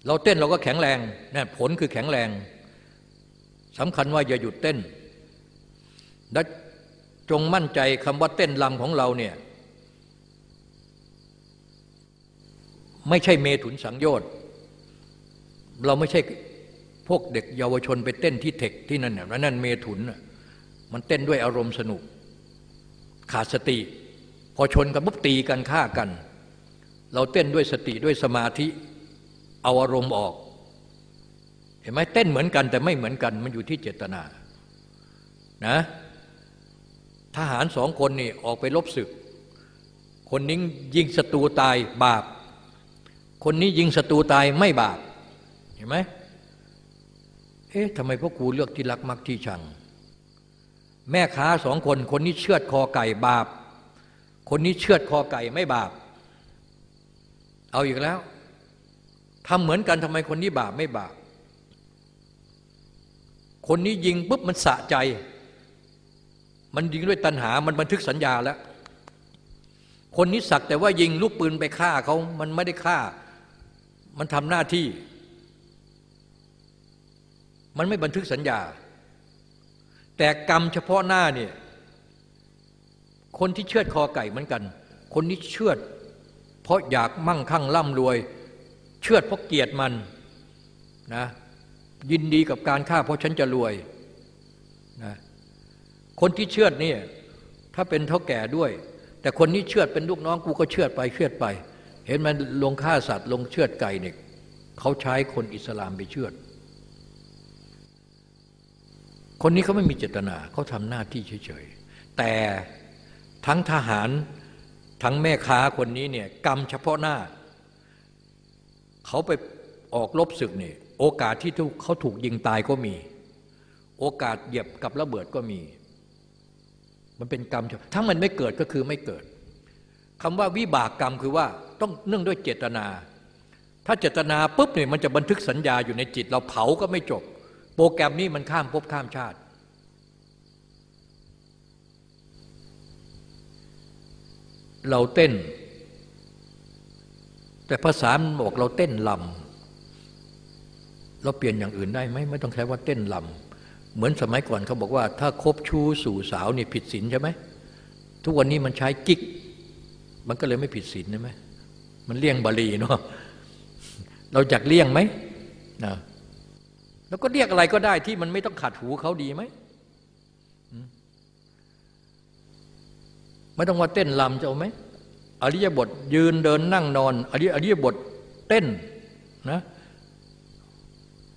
เราเต้นเราก็แข็งแรงนั่นผลคือแข็งแรงสำคัญว่าอย่าหยุดเต้นและจงมั่นใจคำว่าเต้นลำของเราเนี่ย ไม่ใช่เมถุนสังโยชน์เราไม่ใช่พวกเด็กเยาวชนไปเต้นที่เทคที่นั่นเนี่ยนั่นเมถุนมันเต้นด้วยอารมณ์สนุก ขาดสติ พอชนกันปุ๊บตีกันฆ่ากัน เราเต้นด้วยสติด้วยสมาธิเอาอารมณ์ออก เห็นไหมเต้นเหมือนกันแต่ไม่เหมือนกันมันอยู่ที่เจตนานะทหารสองคนนี่ออกไปลบศึก คนนี้ยิงศัตรูตายบาป คนนี้ยิงศัตรูตายไม่บาปเห็นไหมเอ๊ะทำไมพวกครูเลือกที่รักมักที่ชัง แม่ค้าสองคนคนนี้เชือดคอไก่บาป คนนี้เชือดคอไก่ไม่บาป เอาอีกแล้วทำเหมือนกันทำไมคนนี้บาปไม่บาป คนนี้ยิงปุ๊บมันสะใจ มันยิงด้วยตัณหามันบันทึกสัญญาแล้ว คนนี้สักแต่ว่ายิงลูกปืนไปฆ่าเขามันไม่ได้ฆ่า มันทำหน้าที่ มันไม่บันทึกสัญญา แต่กรรมเฉพาะหน้าเนี่ยคนที่เชือดคอไก่เหมือนกัน คนนี้เชือด เพราะอยากมั่งคั่งร่ำรวย เชือดเพราะเกียรติมันนะยินดีกับการฆ่าเพราะฉันจะรวยนะคนที่เชือดนี่ถ้าเป็นเท่าแก่ด้วย แต่คนนี้เชือดเป็นลูกน้องกูก็เชือดไปเชือดไป เห็นมันลงฆ่าสัตว์ลงเชือดไก่เนี่ยเขาใช้คนอิสลามไปเชือด คนนี้เขาไม่มีเจตนาเขาทำหน้าที่เฉยๆ แต่ทั้งทหารทั้งแม่ค้าคนนี้เนี่ยกรรมเฉพาะหน้า เขาไปออกลบศึกเนี่ยโอกาสที่เขาถูกยิงตายก็มี โอกาสเหยียบกับระเบิดก็มี มันเป็นกรรมถ้ามันไม่เกิดก็คือไม่เกิดคำว่าวิบากกรรมคือว่า ต้องเนื่องด้วยเจตนา ถ้าเจตนาปุ๊บเนี่ยมันจะบันทึกสัญญาอยู่ในจิต เราเผาก็ไม่จบ โปรแกรมนี้มันข้ามภพข้ามชาติ เราเต้น แต่ภาษาบอกเราเต้นลำเราเปลี่ยนอย่างอื่นได้ไหมไม่ต้องใช้ว่าเต้นลำเหมือนสมัยก่อนเขาบอกว่า ถ้าคบชู้สู่สาวนี่ผิดศีลใช่ไหมทุกวันนี้มันใช้กิ๊ก มันก็เลยไม่ผิดศีลใช่ไหม มันเลี่ยงบาลีเนาะเราอยากเลี่ยงไหมนะแล้วก็เรียกอะไรก็ได้ที่มันไม่ต้องขัดหูเขาดีไหมไม่ต้องว่าเต้นลำจะเอาไหมอริยบทยืนเดินนั่งนอนอริอริยบทเต้นนะ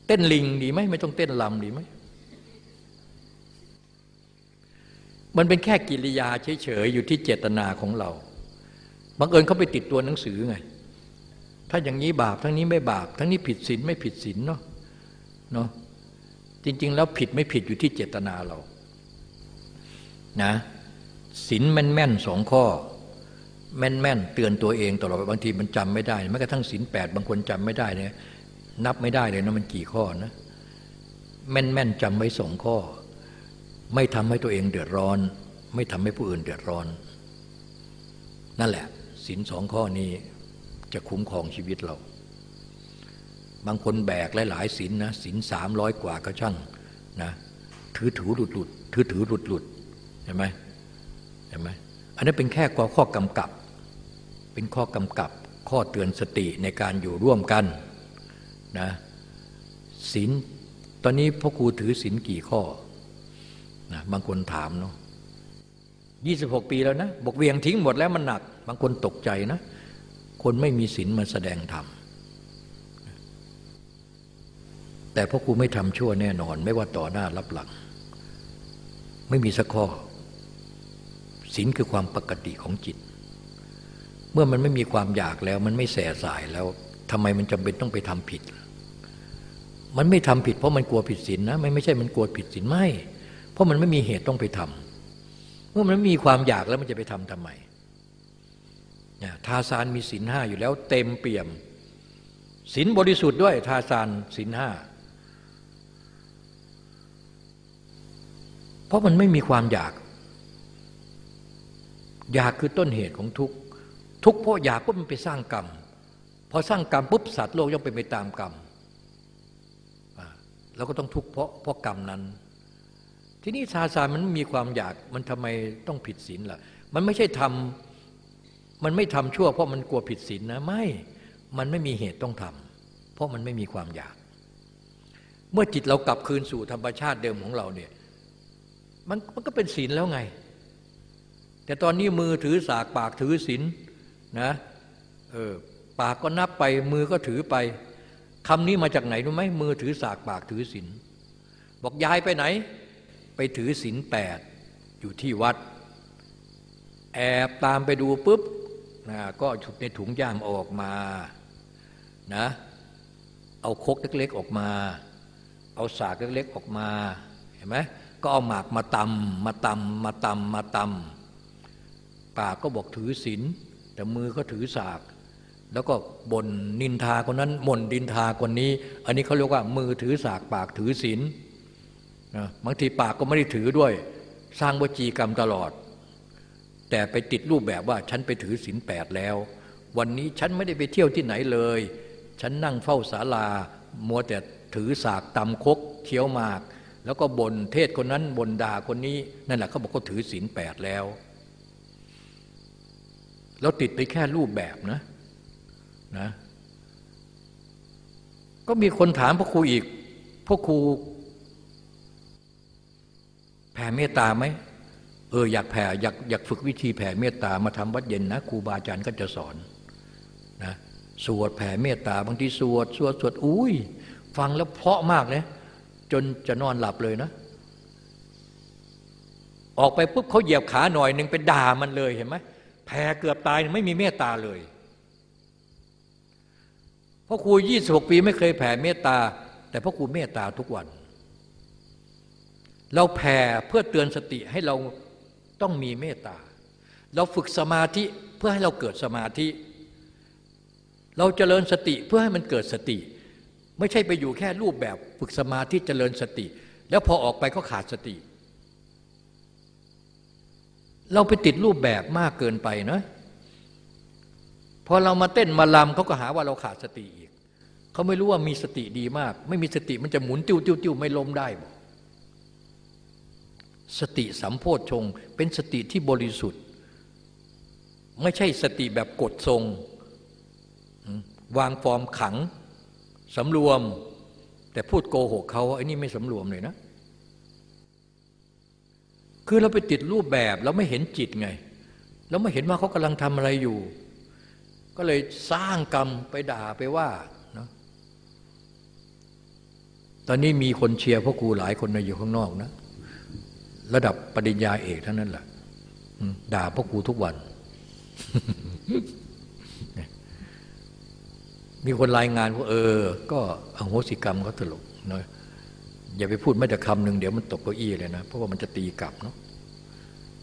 เต้นลิงดีไหมไม่ต้องเต้นลำดีไหมมันเป็นแค่กิริยาเฉยๆอยู่ที่เจตนาของเรา บังเอิญเขาไปติดตัวหนังสือไง ถ้าอย่างนี้บาปทั้งนี้ไม่บาป ทั้งนี้ผิดศีลไม่ผิดศีลเนาะเนาะจริง ๆ แล้วผิดไม่ผิดอยู่ที่เจตนาเรานะศีลแม่นๆสองข้อ แม่นๆเตือนตัวเองตลอดบางทีมันจำไม่ได้แม้กระทั่งศีลแปดบางคนจำไม่ได้เนี่ยนับไม่ได้เลยนะมันกี่ข้อนะแม่นๆจำไว้สองข้อ ไม่ทำให้ตัวเองเดือดร้อน ไม่ทำให้ผู้อื่นเดือดร้อน นั่นแหละ สินสองข้อนี้จะคุ้มครองชีวิตเรา บางคนแบกหลายๆสินนะสินสามร้อยกว่าก็ช่างนะถือถือหลุดหลุดถือถือหลุดหลุดเห็นไหมเห็นไหมอันนี้เป็นแค่ข้อกำกับ เป็นข้อกำกับข้อเตือนสติในการอยู่ร่วมกันนะศีลตอนนี้พ่อครูถือศีลกี่ข้อนะบางคนถามเนาะยี่สิบหกปีแล้วนะบอกเวียงทิ้งหมดแล้วมันหนัก บางคนตกใจนะ คนไม่มีศีลมาแสดงธรรม แต่พ่อครูไม่ทำชั่วแน่นอน ไม่ว่าต่อหน้ารับหลัง ไม่มีสักข้อศีลคือความปกติของจิต เมื่อมันไม่มีความอยากแล้ว มันไม่แสสายแล้วทำไมมันจำเป็นต้องไปทำผิด มันไม่ทำผิดเพราะมันกลัวผิดศีลนนะไม่ไม่ใช่มันกลัวผิดศีลไม่ เพราะมันไม่มีเหตุต้องไปทำเมื่อมันไม่มีความอยากแล้วมันจะไปทำทำไม ทาซานมีศีลห้าอยู่แล้วเต็มเปี่ยมศีลบริสุทธิ์ด้วยทาซานศีลห้าเพราะมันไม่มีความอยาก อยากคือต้นเหตุของทุกทุกเพราะอยากปุ๊บมันไปสร้างกรรมพอสร้างกรรมปุ๊บสัตว์โลกย่อมเป็นไปตามกรรมเราก็ต้องทุกข์เพราะเพราะกรรมนั้น ที่นี้ซาซานมันมีความอยากมันทำไมต้องผิดศีลล่ะ มันไม่ใช่ทำ มันไม่ทำชั่วเพราะมันกลัวผิดศีลนะไม่ มันไม่มีเหตุต้องทำเพราะมันไม่มีความอยาก เมื่อจิตเรากลับคืนสู่ธรรมชาติเดิมของเราเนี่ยมันมันก็เป็นศีลแล้วไง แต่ตอนนี้มือถือสากปากถือศีลนะเออปากก็นับไปมือก็ถือไปคำนี้มาจากไหนรู้ไหมมือถือสากปากถือศีลบอกยายไปไหน ไปถือศีลแปดอยู่ที่วัด แอบตามไปดูปุ๊บ นะก็ฉุดในถุงย่ามออกมานะเอาคกเล็กๆออกมา เอาสากเล็กๆออกมาเห็นไหมก็เอาหมากมาตำมาตำมาตำมาตำปากก็บอกถือศีลแต่มือก็ถือสาก แล้วก็บนนินทาคนนั้นมนดินทาคนนี้ อันนี้เขาเรียกว่ามือถือสากปากถือศีลนะบางทีปากก็ไม่ได้ถือด้วย สร้างวจีกรรมตลอด แต่ไปติดรูปแบบว่าฉันไปถือศีลแปดแล้ว วันนี้ฉันไม่ได้ไปเที่ยวที่ไหนเลย ฉันนั่งเฝ้าศาลา มัวแต่ถือสากตำคกเคี้ยวมาก แล้วก็บนเทศคนนั้นบนด่าคนนี้นั่นแหละเขาบอกเขาถือศีลแปดแล้วเราติดไปแค่รูปแบบนะนะก็มีคนถามพ่อครูอีกพ่อครูแผ่เมตตาไหม เอออยากแผ่อยากอยากฝึกวิธีแผ่เมตตามาทำวัดเย็นนะครูบาอาจารย์ก็จะสอนนะสวดแผ่เมตตาบางทีสวดสวดสวดอุ้ย ฟังแล้วเพาะมากเลยจนจะนอนหลับเลยนะ ออกไปปุ๊บเขาเหยียบขาหน่อยหนึ่งเป็นด่ามันเลยเห็นไหมแผ่เกือบตายไม่มีเมตตาเลยพ่อครูยี่สิบหกปีไม่เคยแผ่เมตตา แต่พ่อครูเมตตาทุกวัน เราแผ่เพื่อเตือนสติให้เรา ต้องมีเมตตา เราฝึกสมาธิเพื่อให้เราเกิดสมาธิ เราเจริญสติเพื่อให้มันเกิดสติ ไม่ใช่ไปอยู่แค่รูปแบบฝึกสมาธิเจริญสติ แล้วพอออกไปก็ขาดสติ เราไปติดรูปแบบมากเกินไปนะพอเรามาเต้นมาลำเขาก็หาว่าเราขาดสติอีกเขาไม่รู้ว่ามีสติดีมาก ไม่มีสติมันจะหมุนติ้วติ้วติ้วไม่ล้มได้บอก สติสัมโพธชง เป็นสติที่บริสุทธิ์ ไม่ใช่สติแบบกดทรง วางฟอร์มขังสำรวม แต่พูดโกหกเขาไอ้นี่ไม่สำรวมเลยนะ คือเราไปติดรูปแบบเราไม่เห็นจิตไง เราไม่เห็นว่าเขากำลังทำอะไรอยู่ ก็เลยสร้างกรรมไปด่าไปว่าตอนนี้มีคนเชียร์พ่อครูหลายคนนะอยู่ข้างนอกนะ ระดับปริญญาเอกเท่านั้นแหละด่าพ่อครูทุกวัน มีคนรายงานว่า เออ ก็อโหสิกรรมเขาตลกเนาะอย่าไปพูดไม่แต่คำหนึ่งเดี๋ยวมันตกเก้าอี้เลยนะ เพราะว่ามันจะตีกลับเนาะ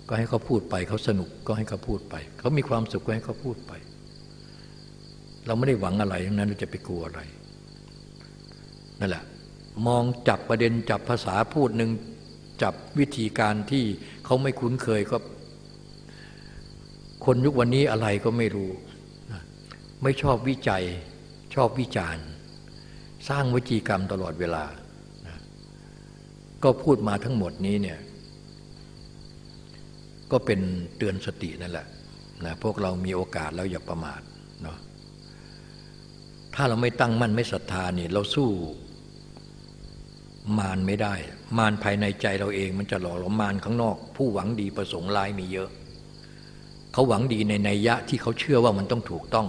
ก็ให้เขาพูดไปเขาสนุกก็ให้เขาพูดไป เขามีความสุขก็ให้เขาพูดไป เราไม่ได้หวังอะไรทั้งนั้นเราจะไปกลัวอะไรนั่นแหละ มองจับประเด็นจับภาษาพูดหนึ่ง จับวิธีการที่เขาไม่คุ้นเคยก็ คนยุควันนี้อะไรก็ไม่รู้ ไม่ชอบวิจัย ชอบวิจารณ์ สร้างวิจีกรรมตลอดเวลา ก็พูดมาทั้งหมดนี้เนี่ยก็เป็นเตือนสตินั่นแหละนะพวกเรามีโอกาสแล้วอย่าประมาทเนาะถ้าเราไม่ตั้งมั่นไม่ศรัทธานี่เราสู้ มารไม่ได้ มารภายในใจเราเองมันจะหล่อหลอมมารข้างนอก ผู้หวังดีประสงค์ร้ายมีเยอะ เขาหวังดีในนัยยะที่เขาเชื่อว่ามันต้องถูกต้อง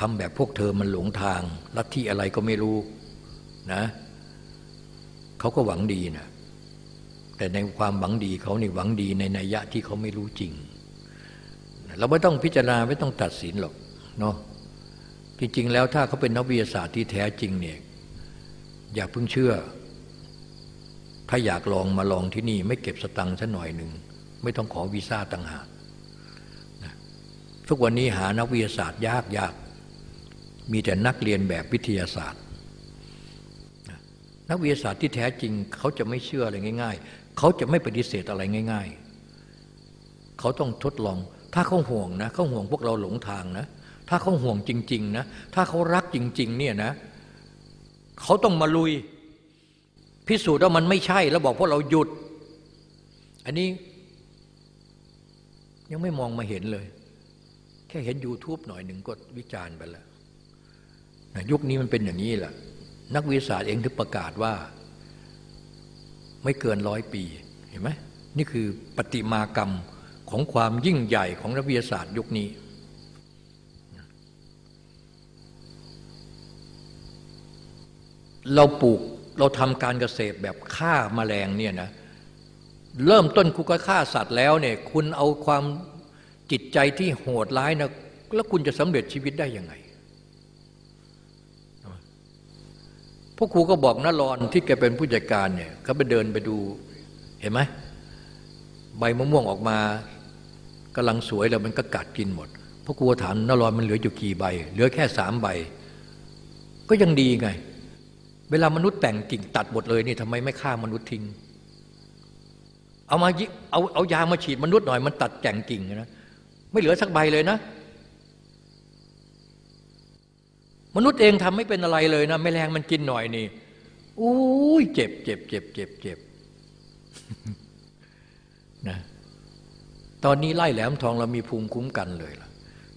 ทำแบบพวกเธอมันหลงทางลัทธิอะไรก็ไม่รู้นะเขาก็หวังดีนะแต่ในความหวังดีเขานี่หวังดีในนัยยะที่เขาไม่รู้จริง เราไม่ต้องพิจารณาไม่ต้องตัดสินหรอกเนาะจริงๆแล้วถ้าเขาเป็นนักวิทยาศาสตร์ที่แท้จริงเนี่ยอย่าเพิ่งเชื่อ ถ้าอยากลองมาลองที่นี่ ไม่เก็บสตังค์สัหน่อยหนึ่ง ไม่ต้องขอวีซ่าต่างหากทุกวันนี้หานักวิทยาศาสตร์ยากยากมีแต่นักเรียนแบบวิทยาศาสตร์ นักวิทยาศาสตร์ที่แท้จริง เขาจะไม่เชื่ออะไรง่าย ๆ เขาจะไม่ปฏิเสธอะไรง่าย ๆ เขาต้องทดลอง ถ้าเขาห่วงนะเขาห่วงพวกเราหลงทางนะ ถ้าเขาห่วงจริง ๆ นะ ถ้าเขารักจริง ๆ เนี่ยนะ เขาต้องมาลุย พิสูจน์ว่ามันไม่ใช่แล้วบอกพวกเราหยุด อันนี้ยังไม่มองมาเห็นเลย แค่เห็น YouTube หน่อยหนึ่งก็วิจารณ์ไปแล้วนะยุคนี้มันเป็นอย่างนี้แหละนักวิทยาศาสตร์เองถึงประกาศว่า ไม่เกินร้อยปีเห็นไหมนี่คือปฏิมากรรมของความยิ่งใหญ่ของนักวิทยาศาสตร์ยุคนี้ เราปลูก เราทำการเกษตรแบบฆ่ามาแมลงเนี่ยนะเริ่มต้นคุณก็ฆ่าสัตว์แล้วเนี่ยคุณเอาความจิตใจที่โหดร้ายนะแล้วคุณจะสำเร็จชีวิตได้ยังไงพวกครูก็บอกนรอนที่แกเป็นผู้จัดการเนี่ยเขาไปเดินไปดูเห็นไหมใบมะม่วงออกมากำลังสวยแล้วมันก็กัดกินหมดพวกครูถามนรอนมันเหลืออยู่กี่ใบ เหลือแค่สามใบ ก็ยังดีไง เวลามนุษย์แต่งกิ่งตัดหมดเลยนี่ทำไมไม่ฆ่ามนุษย์ทิ้ง เอามาเอาเอายามาฉีดมนุษย์หน่อยมันตัดแก่งกิ่งนะไม่เหลือสักใบเลยนะ มนุษย์เองทำไม่เป็นอะไรเลยนะแมลงมันกินหน่อยนี่อุ้ยเจ็บเจ็บเจ็บเจ็บเจ็บนะตอนนี้ไล่แหลมทองเรามีภูมิคุ้มกันเลยล่ะ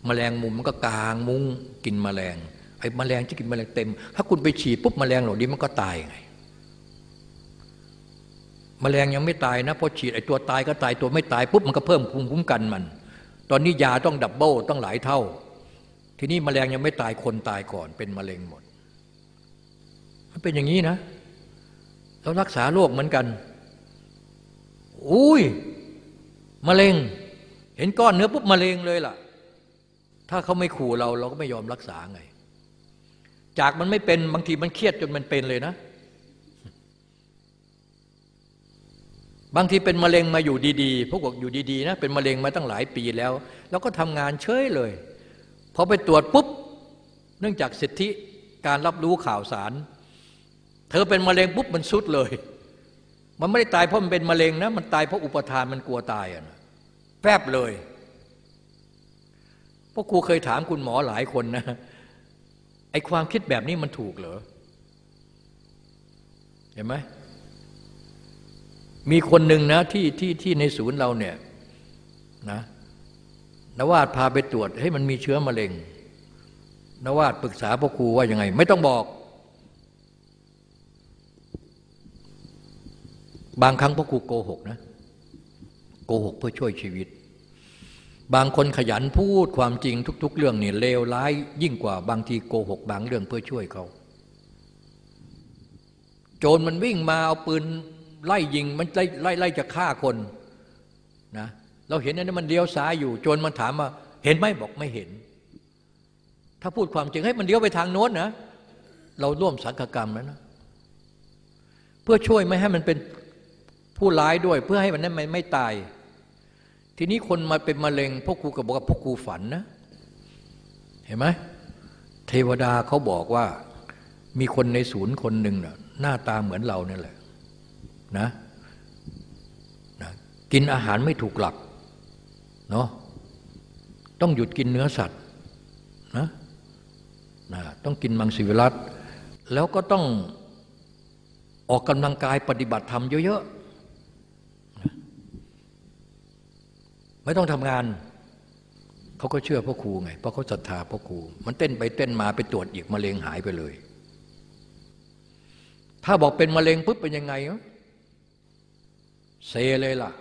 แมลงมุมมันก็กลางมุ้งกินแมลง อ้มแมลงจะกินมแมลงเต็ม ถ้าคุณไปฉีดปุ๊บมแมลงเหล่านี้มันก็ตายไงมแมลงยังไม่ตายนะพอฉีดไอ้ตัวตายก็ตายตัวไม่ตายปุ๊บมันก็เพิ่มภูมิคุ้มกันมัน ตอนนี้ยาต้องดับเบิลต้องหลายเท่า ทีนี้มแมลงยังไม่ตายคนตายก่อนเป็นมะเร็งหมด มันเป็นอย่างนี้นะเรารักษาโรคเหมือนกัน อุ้ยมะเร็ง เห็นก้อนเนื้อปุ๊บมะเร็งเลยล่ะ ถ้าเขาไม่ขู่เราเราก็ไม่ยอมรักษาไง จากมันไม่เป็นบางทีมันเครียดจนมันเป็นเลยนะ บางทีเป็นมะเร็งมาอยู่ดีๆพวกบอกอยู่ดีๆนะเป็นมะเร็งมาตั้งหลายปีแล้ว แล้วก็ทำงานเฉยเลยพอไปตรวจปุ๊บ เนื่องจากสิทธิการรับรู้ข่าวสาร เธอเป็นมะเร็งปุ๊บมันสุดเลย มันไม่ได้ตายเพราะมันเป็นมะเร็งนะมันตายเพราะอุปทานมันกลัวตายอะแป๊บเลยพวกครูเคยถามคุณหมอหลายคนนะ ไอความคิดแบบนี้มันถูกเหรอ เห็นไหม มีคนหนึ่งนะที่ที่ที่ในศูนย์เราเนี่ยนะนวาดพาไปตรวจให้มันมีเชื้อมะเร็งนวาดปรึกษาพ่อครูว่ายังไง ไม่ต้องบอก บางครั้งพ่อครูโกหกนะ โกหกเพื่อช่วยชีวิต บางคนขยันพูดความจริงทุก ๆ เรื่องเนี่ยเลวร้ายยิ่งกว่าบางทีโกหกบางเรื่องเพื่อช่วยเขา โจรมันวิ่งมาเอาปืนไล่ยิงมันไล่ไล่ไล่จะฆ่าคนนะเราเห็นอันนั้นมันเลี้ยวซ้ายอยู่ โจรมันถามว่าเห็นไหมบอกไม่เห็น ถ้าพูดความจริงให้มันเลี้ยวไปทางโน้นนะ เราร่วมสังฆกรรมแล้วนะเพื่อช่วยไม่ให้มันเป็นผู้ร้ายด้วย เพื่อให้มันนั้นไม่ไม่ตาย ทีนี้คนมาเป็นมะเร็งพวกครูก็บอกว่าพวกครูฝันนะ เห็นไหมเทวดาเขาบอกว่ามีคนในศูนย์คนหนึ่งน่ะหน้าตาเหมือนเราเนี่ยแหละนะนะ กินอาหารไม่ถูกหลักเนาะต้องหยุดกินเนื้อสัตว์นะนะต้องกินมังสวิรัตแล้วก็ต้องออกกำลังกายปฏิบัติธรรมเยอะๆนะ ไม่ต้องทำงานเขาก็เชื่อพ่อครูไง เพราะเขาศรัทธาพ่อครู มันเต้นไปเต้นมาไปตรวจอีกมะเร็งหายไปเลย ถ้าบอกเป็นมะเร็งปุ๊บเป็นยังไงเซเลยล่ะ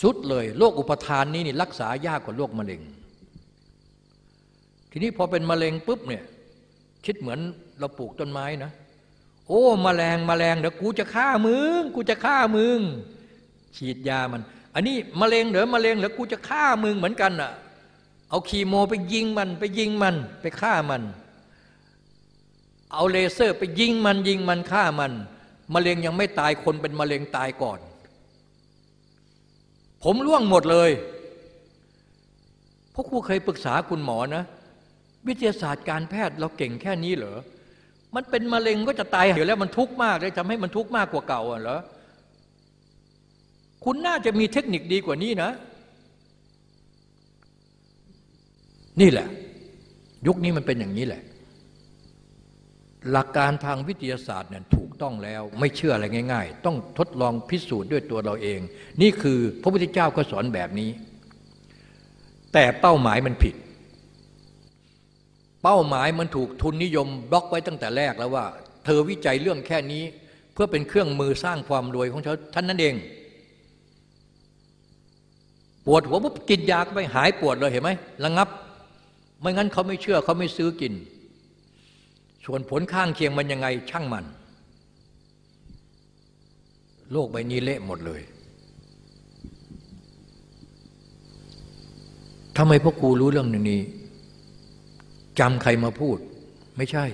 สุดเลยโรคอุปทานนี้นี่รักษายากกว่าโรคมะเร็ง ทีนี้พอเป็นมะเร็งปุ๊บเนี่ยคิดเหมือนเราปลูกต้นไม้นะ โอ้มแมลงมแมลงเดี๋ยวกูจะฆ่ามึง กูจะฆ่ามึง ฉีดยามัน อันนี้มะเร็งเดี๋ยวมะเร็งเดี๋ยวกูจะฆ่ามึงเหมือนกันอะ เอาคีโมไปยิงมัน ไปยิงมัน ไปฆ่ามัน เอาเลเซอร์ไปยิงมันยิงมันฆ่ามันมะเร็งยังไม่ตายคนเป็นมะเร็งตายก่อน ผมร่วงหมดเลยพราะครูเคยปรึกษาคุณหมอนะ วิทยาศาสตร์การแพทย์เราเก่งแค่นี้เหรอ มันเป็นมะเร็งก็จะตายเดี๋ยวแล้วมันทุกข์มากเลยทำให้มันทุกข์มากกว่าเก่าเหรอ คุณน่าจะมีเทคนิคดีกว่านี้นะ นี่แหละ ยุคนี้มันเป็นอย่างนี้แหละ หลักการทางวิทยาศาสตร์เนี่ยถูกต้องแล้ว ไม่เชื่ออะไรง่าย ๆ ต้องทดลองพิสูจน์ด้วยตัวเราเอง นี่คือพระพุทธเจ้าก็สอนแบบนี้ แต่เป้าหมายมันผิด เป้าหมายมันถูกทุนนิยมบล็อกไว้ตั้งแต่แรกแล้วว่า เธอวิจัยเรื่องแค่นี้ เพื่อเป็นเครื่องมือสร้างความรวยของเขาท่านนั่นเอง ปวดหัวปุ๊บกินยาไปหายปวดเลยเห็นไหมระงับ ไม่งั้นเขาไม่เชื่อเขาไม่ซื้อกิน ส่วนผลข้างเคียงมันยังไงช่างมัน โลกใบนี้เละหมดเลยทำไมพ่อครูรู้เรื่องนี้จำใครมาพูด ไม่ใช่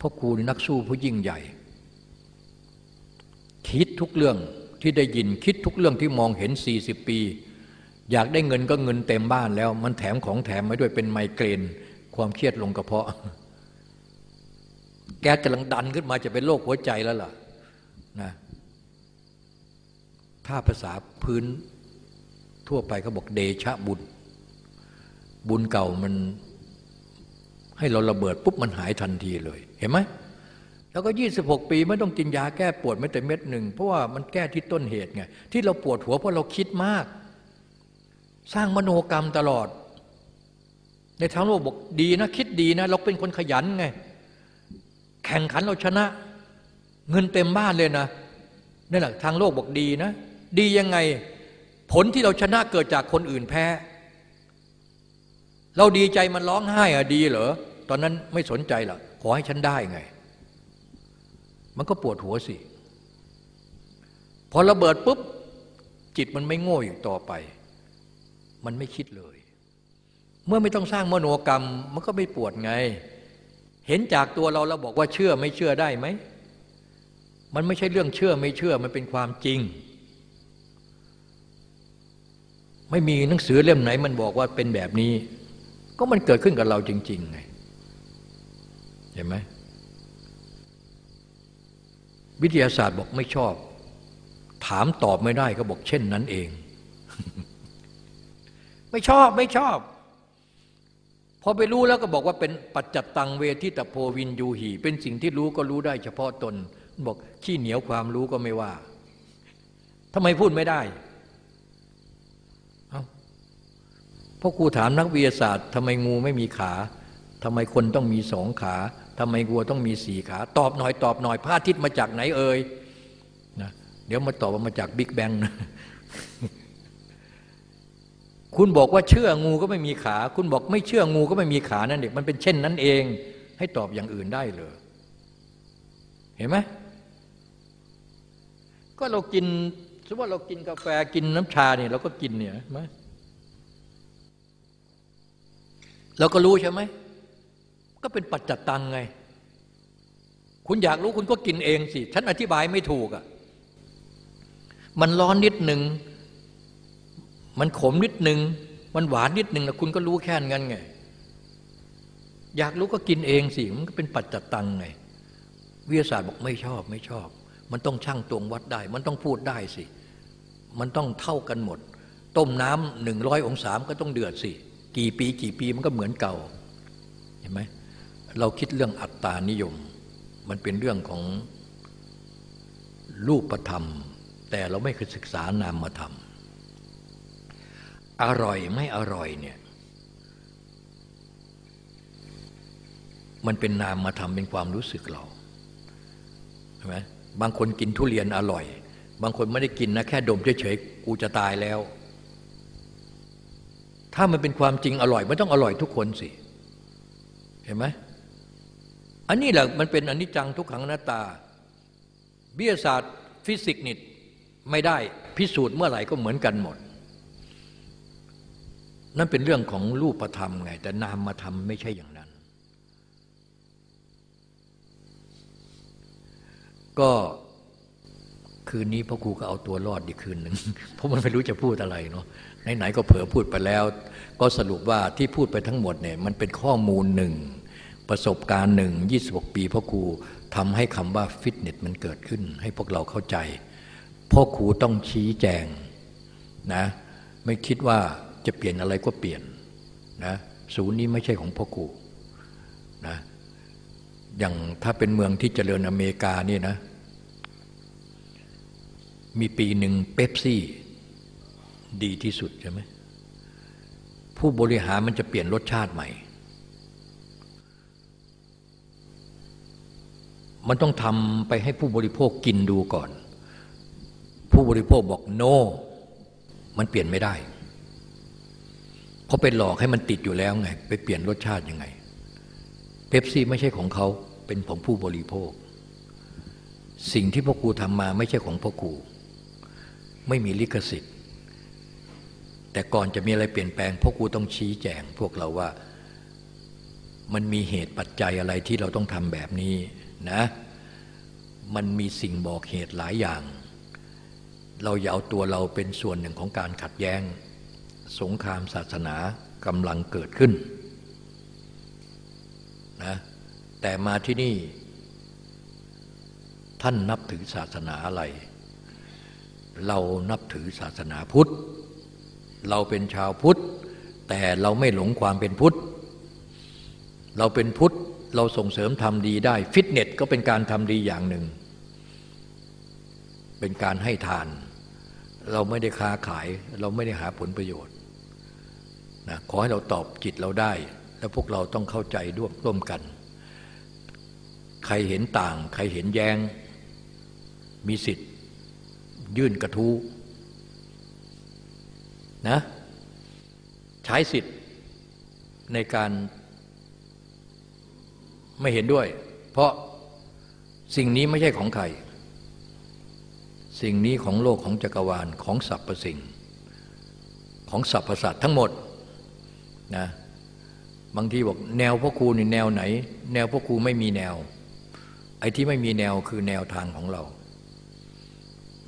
พ่อครูนักสู้ผู้ยิ่งใหญ่ คิดทุกเรื่อง ที่ได้ยินคิดทุกเรื่องที่มองเห็น 40 ปี อยากได้เงินก็เงินเต็มบ้านแล้ว มันแถมของแถมมาด้วยเป็นไมเกรน ความเครียดลงกระเพาะ แกกำลังดันขึ้นมาจะเป็นโรคหัวใจแล้วล่ะนะถ้าภาษาพื้นทั่วไปเขาบอกเดชะบุญ บุญเก่ามันให้เราระเบิดปุ๊บมันหายทันทีเลย เห็นไหม แล้วก็ 26 ปีไม่ต้องกินยาแก้ปวดไม่แต่เม็ดหนึ่งเพราะว่ามันแก้ที่ต้นเหตุไงที่เราปวดหัวเพราะเราคิดมาก สร้างมโนกรรมตลอด ในทางโลกบอกดีนะ คิดดีนะ เราเป็นคนขยันไง แข่งขันเราชนะ เงินเต็มบ้านเลยนะนี่แหละทางโลกบอกดีนะ ดียังไง ผลที่เราชนะเกิดจากคนอื่นแพ้ เราดีใจมันร้องไห้อะดีเหรอตอนนั้นไม่สนใจหรอกขอให้ฉันได้ไง มันก็ปวดหัวสิ พอระเบิดปุ๊บ จิตมันไม่โง่อยู่ต่อไป มันไม่คิดเลย เมื่อไม่ต้องสร้างมโนกรรม มันก็ไม่ปวดไง เห็นจากตัวเราเราบอกว่าเชื่อไม่เชื่อได้ไหม มันไม่ใช่เรื่องเชื่อไม่เชื่อมันเป็นความจริง ไม่มีหนังสือเล่มไหน มันบอกว่าเป็นแบบนี้ ก็มันเกิดขึ้นกับเราจริง ๆ ไง เห็นไหม วิทยาศาสตร์บอกไม่ชอบ ถามตอบไม่ได้ก็บอกเช่นนั้นเอง ไม่ชอบไม่ชอบ พอไปรู้แล้วก็บอกว่าเป็นปัจจตังเวทิตโพวินยูหีเป็นสิ่งที่รู้ก็รู้ได้เฉพาะตน บอกขี้เหนียวความรู้ก็ไม่ว่าทำไมพูดไม่ได้เพราะครูถามนักวิทยาศาสตร์ทำไมงูไม่มีขาทำไมคนต้องมีสองขา ทำไมวัวต้องมีสี่ขา ตอบหน่อยตอบหน่อยพระอาทิตย์มาจากไหนเอ่ยนะเดี๋ยวมาตอบว่ามาจากบิ๊กแบงนะคุณบอกว่าเชื่องูก็ไม่มีขา คุณบอกไม่เชื่องูก็ไม่มีขานั่นเด็กมันเป็นเช่นนั้นเอง ให้ตอบอย่างอื่นได้เลยเห็นไหมก็เรากินสมมติว่าเรากินกาแฟกินน้ำชาเนี่ยเราก็กินเนี่ยไหมเราก็รู้ใช่ไหม ก็เป็นปัจจตังไง คุณอยากรู้คุณก็กินเองสิ ฉันอธิบายไม่ถูกอะ่ะ มันร้อนนิดหนึ่ง มันขมนิดหนึ่ง มันหวานนิดหนึ่งนะคุณก็รู้แค่นั้นไง อยากรู้ก็กินเองสิ มันก็เป็นปัจจตังไง วิทยาศาสตร์บอกไม่ชอบไม่ชอบ มันต้องช่างตวงวัดได้ มันต้องพูดได้สิ มันต้องเท่ากันหมด ต้มน้ำหนึ่งร้อยองศาก็ต้องเดือดสิ กี่ปีกี่ปีมันก็เหมือนเก่า เห็นไหม เราคิดเรื่องอัตตานิยม มันเป็นเรื่องของรูปธรรม แต่เราไม่เคยศึกษานามธรรมอร่อยไม่อร่อยเนี่ยมันเป็นนามมาทำเป็นความรู้สึกเราใช่ไหมบางคนกินทุเรียนอร่อย บางคนไม่ได้กินนะแค่ดมเฉยๆกูจะตายแล้ว ถ้ามันเป็นความจริงอร่อยไม่ต้องอร่อยทุกคนสิ เห็นไหม อันนี้แหละมันเป็นอนิจจังทุกขังหน้าตาวิทยาศาสตร์ฟิสิกส์นิดไม่ได้พิสูจน์เมื่อไหร่ก็เหมือนกันหมด นั่นเป็นเรื่องของรูปธรรมไง แต่นามมาทำไม่ใช่อย่างนั้น ก็คืนนี้พ่อครูก็เอาตัวรอดอีกคืนหนึ่งเพราะมันไม่รู้จะพูดอะไรเนาะไหนๆก็เผลอพูดไปแล้ว ก็สรุปว่าที่พูดไปทั้งหมดเนี่ยมันเป็นข้อมูลหนึ่ง ประสบการณ์หนึ่ง26 ปีพ่อครูทำให้คำว่าฟิตเนสมันเกิดขึ้น ให้พวกเราเข้าใจพ่อครูต้องชี้แจงนะไม่คิดว่าจะเปลี่ยนอะไรก็เปลี่ยนนะศูนย์นี้ไม่ใช่ของพ่อครูนะอย่างถ้าเป็นเมืองที่เจริญอเมริกานี่นะ มีปีหนึ่งเป๊ปซี่ ดีที่สุดใช่ไหมผู้บริหารมันจะเปลี่ยนรสชาติใหม่ มันต้องทำไปให้ผู้บริโภคกินดูก่อน ผู้บริโภคบอกโน no, มันเปลี่ยนไม่ได้ เพราะเป็นหลอกให้มันติดอยู่แล้วไง ไปเปลี่ยนรสชาติยังไง เป๊ปซี่ไม่ใช่ของเขาเป็นของผู้บริโภค สิ่งที่พ่อครูทำมาไม่ใช่ของพ่อครู ไม่มีลิขสิทธิ์ แต่ก่อนจะมีอะไรเปลี่ยนแปลงพ่อครูต้องชี้แจง พวกเราว่ามันมีเหตุปัจจัยอะไรที่เราต้องทำแบบนี้ นะมันมีสิ่งบอกเหตุหลายอย่าง เราอย่าเอาตัวเราเป็นส่วนหนึ่งของการขัดแย้ง สงครามศาสนากำลังเกิดขึ้นนะแต่มาที่นี่ ท่านนับถือศาสนาอะไร เรานับถือศาสนาพุทธ เราเป็นชาวพุทธ แต่เราไม่หลงความเป็นพุทธ เราเป็นพุทธ เราส่งเสริมทำดีได้ ฟิตเนสก็เป็นการทำดีอย่างหนึ่ง เป็นการให้ทาน เราไม่ได้ค้าขาย เราไม่ได้หาผลประโยชน์นะขอให้เราตอบจิตเราได้ แล้วพวกเราต้องเข้าใจร่วมกัน ใครเห็นต่าง ใครเห็นแยง้ง มีสิทธิ์ ยื่นกระทู้นะใช้สิทธิ์ในการ ไม่เห็นด้วย เพราะสิ่งนี้ไม่ใช่ของใคร สิ่งนี้ของโลกของจักรวาลของสรรพสิ่ง ของสรรพสัตว์ทั้งหมดนะบางทีบอกแนวพ่อครูนี่แนวไหน แนวพ่อครูไม่มีแนว ไอ้ที่ไม่มีแนวคือแนวทางของเรา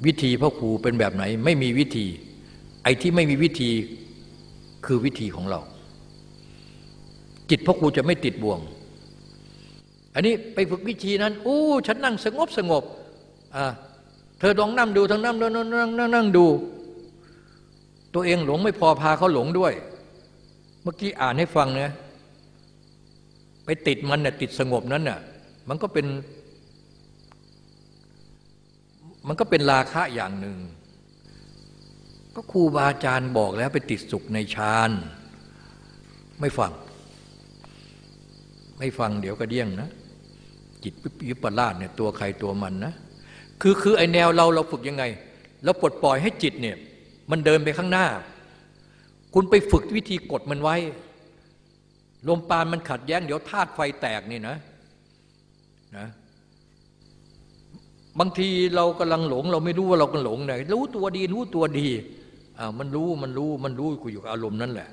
วิธีพ่อครูเป็นแบบไหน ไม่มีวิธี ไอ้ที่ไม่มีวิธีคือวิธีของเรา จิตพ่อครูจะไม่ติดบ่วง อันนี้ไปฝึกวิธีนั้นโอ้ฉันนั่งสงบสงบอ่าเธอลองนั่งดูทั้งนั่งนั่งนั่งนั่งดู ตัวเองหลงไม่พอพาเขาหลงด้วย เมื่อกี้อ่านให้ฟังนะไปติดมันน่ะติดสงบนั้นน่ะมันก็เป็น มันก็เป็นราคะอย่างหนึ่ง ก็ครูบาอาจารย์บอกแล้วไปติดสุขในฌานไม่ฟัง ไม่ฟังเดี๋ยวก็เดี้ยงนะ จิตวิปลาสเนี่ยตัวใครตัวมันนะคือคือไอแนวเราเราฝึกยังไงเราปลดปล่อยให้จิตเนี่ยมันเดินไปข้างหน้า คุณไปฝึกวิธีกดมันไว้ ลมปานมันขัดแย้ง เดี๋ยวธาตุไฟแตกนี่นะนะบางทีเรากำลังหลง เราไม่รู้ว่าเรากำลังหลงไหนรู้ตัวดีรู้ตัวดีอ่ามันรู้มันรู้มันรู้กูอยู่กับอารมณ์นั่นแหละ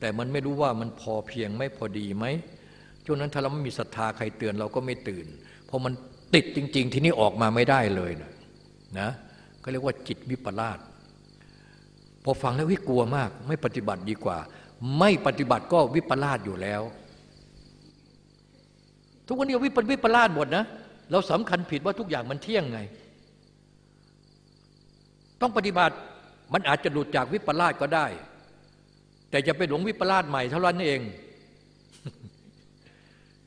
แต่มันไม่รู้ว่ามันพอเพียงไหมพอดีไหม ช่วงนั้นถ้าเราไม่มีศรัทธาใครเตือนเราก็ไม่ตื่นพอมันติดจริง ๆ ที่นี้ออกมาไม่ได้เลยนะนะก็เรียกว่าจิตวิปลาสพอฟังแล้ววิกลัวมาก ไม่ปฏิบัติดีกว่า ไม่ปฏิบัติก็วิปลาสอยู่แล้ว ทุกวันนี้วิปวิปลาสหมดนะเราสำคัญผิดว่าทุกอย่างมันเที่ยงไง ต้องปฏิบัติมันอาจจะหลุดจากวิปลาสก็ได้ แต่จะไปหลงวิปลาสใหม่เท่านั้นเอง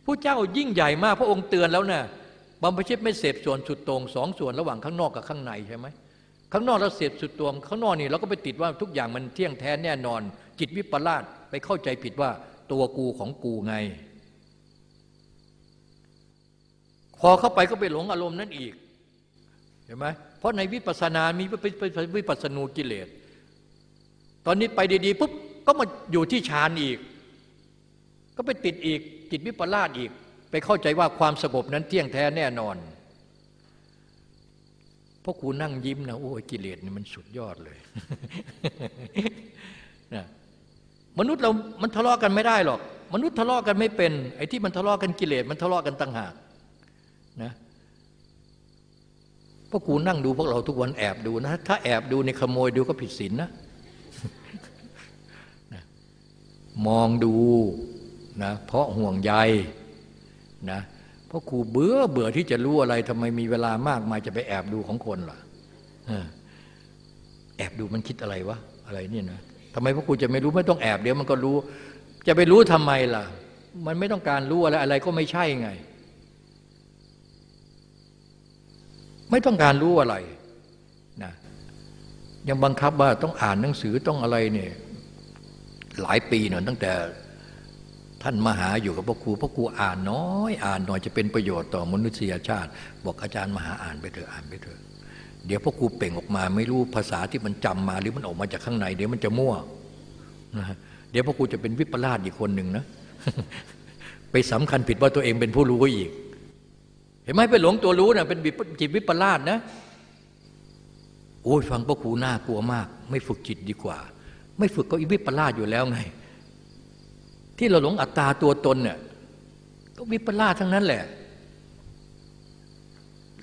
ผู้เจ้ายิ่งใหญ่มากพระองค์เตือนแล้วนะบำเพ็ญไม่เสพส่วนสุดตรงสองส่วนระหว่างข้างนอกกับข้างในใช่ไหมข้างนอกเราเสพสุดตัวข้างนอกนี่เราก็ไปติดว่าทุกอย่างมันเที่ยงแท้แน่นอน จิตวิปลาสไปเข้าใจผิดว่าตัวกูของกูไง พอเข้าไปก็ไปหลงอารมณ์นั้นอีกเห็นไหมเพราะในวิปัสสนา มีวิปัสสนูกิเลสตอนนี้ไปดีๆปุ๊บก็มาอยู่ที่ฌานอีก ก็ไปติดอีก จิตวิปลาสอีก ไปเข้าใจว่าความสงบนั้นเที่ยงแท้แน่นอนพราะครูนั่งยิ้มนะโอ้ยกิเลสนี่มันสุดยอดเลยนะมนุษย์เรา มันทะเลาะกันไม่ได้หรอก มนุษย์ทะเลาะกันไม่เป็น ไอ้ที่มันทะเลาะกันกิเลสมันทะเลาะกันต่างหากนะพราะกูนั่งดูพวกเราทุกวันแอบดูนะ ถ้าแอบดูในขโมยดูก็ผิดศีลนนะนะ มองดู นะเพราะห่วงใยนะเพราะครูเบื่อเบื่อที่จะรู้อะไรทำไมมีเวลามากมายจะไปแอบดูของคนล่ะแอบดูมันคิดอะไรวะอะไรเนี่ยนะทำไมพระครูจะไม่รู้ไม่ต้องแอบเดี๋ยวมันก็รู้ จะไปรู้ทำไมล่ะ มันไม่ต้องการรู้อะไรอะไรก็ไม่ใช่ไง ไม่ต้องการรู้อะไรนะยังบังคับว่าต้องอ่านหนังสือต้องอะไรเนี่ยหลายปีเนอะตั้งแต่ ท่านมาหาอยู่กับพ่อครูพ่อครูอ่านน้อย อ่านหน่อยจะเป็นประโยชน์ต่อมนุษยชาติ บอกอาจารย์มหาอ่านไปเถอะอ่านไปเถอะเดี๋ยวพ่อครูเป่งออกมาไม่รู้ภาษาที่มันจำมาหรือมันออกมาจากข้างใน เดี๋ยวมันจะมั่วนะเดี๋ยวพ่อครูจะเป็นวิปลาสอีกคนหนึ่งนะ ไปสำคัญผิดว่าตัวเองเป็นผู้รู้อีก เห็นไหมไปหลงตัวรู้นะ่ะเป็นจิตวิปลาสนะโอ้ยฟังพ่อครูน่ากลัวมาก ไม่ฝึกจิตดีกว่า ไม่ฝึกก็อีวิปลาสอยู่แล้วไง ที่เราหลงอัตตาตัวตนเนี่ยก็วิปลาสทั้งนั้นแหละ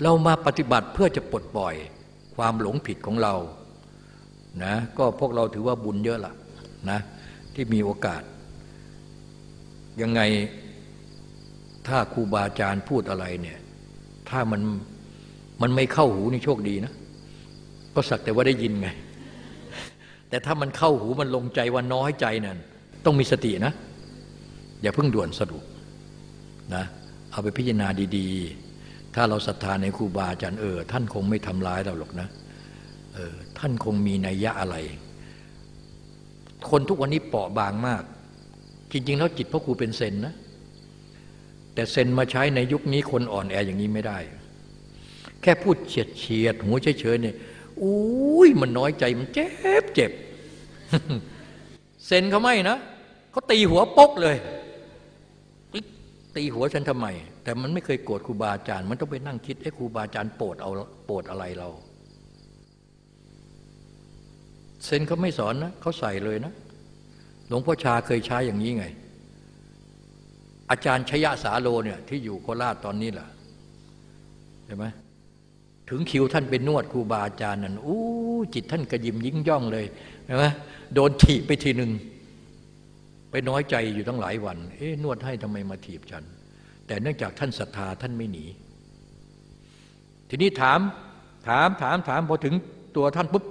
เรามาปฏิบัติเพื่อจะปลดปล่อยความหลงผิดของเรานะก็พวกเราถือว่าบุญเยอะละนะที่มีโอกาส ยังไงถ้าครูบาอาจารย์พูดอะไรเนี่ยถ้ามันมันไม่เข้าหูนี่โชคดีนะ ก็สักแต่ว่าได้ยินไง แต่ถ้ามันเข้าหูมันลงใจว่าน้อยใจนั่นต้องมีสตินะ อย่าเพิ่งด่วนสรุปนะเอาไปพิจารณาดีๆ ถ้าเราศรัทธาในครูบาอาจารย์เออ ท่านคงไม่ทำร้ายเราหรอกนะเออท่านคงมีนัยยะอะไร คนทุกวันนี้เปราะบางมาก จริง ๆ แล้วจิตพ่อครูเป็นเซนนะ แต่เซนมาใช้ในยุคนี้คนอ่อนแออย่างนี้ไม่ได้ แค่พูดเฉียดเฉียดหัวเฉยๆเนี่ยอุ้ยมันน้อยใจมันเจ็บเจ็บเซนเขาไม่นะ เขาตีหัวปกเลย ตีหัวฉันทำไม แต่มันไม่เคยโกรธครูบาอาจารย์ มันต้องไปนั่งคิดไอ้ครูบาอาจารย์โปรดเอาโปรดอะไรเรา เซนเขาไม่สอนนะเขาใส่เลยนะ หลวงพ่อชาเคยใช้อย่างนี้ไง อาจารย์ชยะสาโลเนี่ยที่อยู่โคราชตอนนี้แหละเห็นไหมถึงคิวท่านเป็นนวดครูบาอาจารย์นั่นอู้จิตท่านกระยิมยิ้งย่องเลยเห็นไหมโดนถีบไปทีหนึ่ง น้อยใจอยู่ตั้งหลายวัน เอ๊ะนวดให้ทำไมมาถีบฉัน แต่เนื่องจากท่านศรัทธาท่านไม่หนี ทีนี้ถามถามถามถามพอถึงตัวท่านปุ๊บ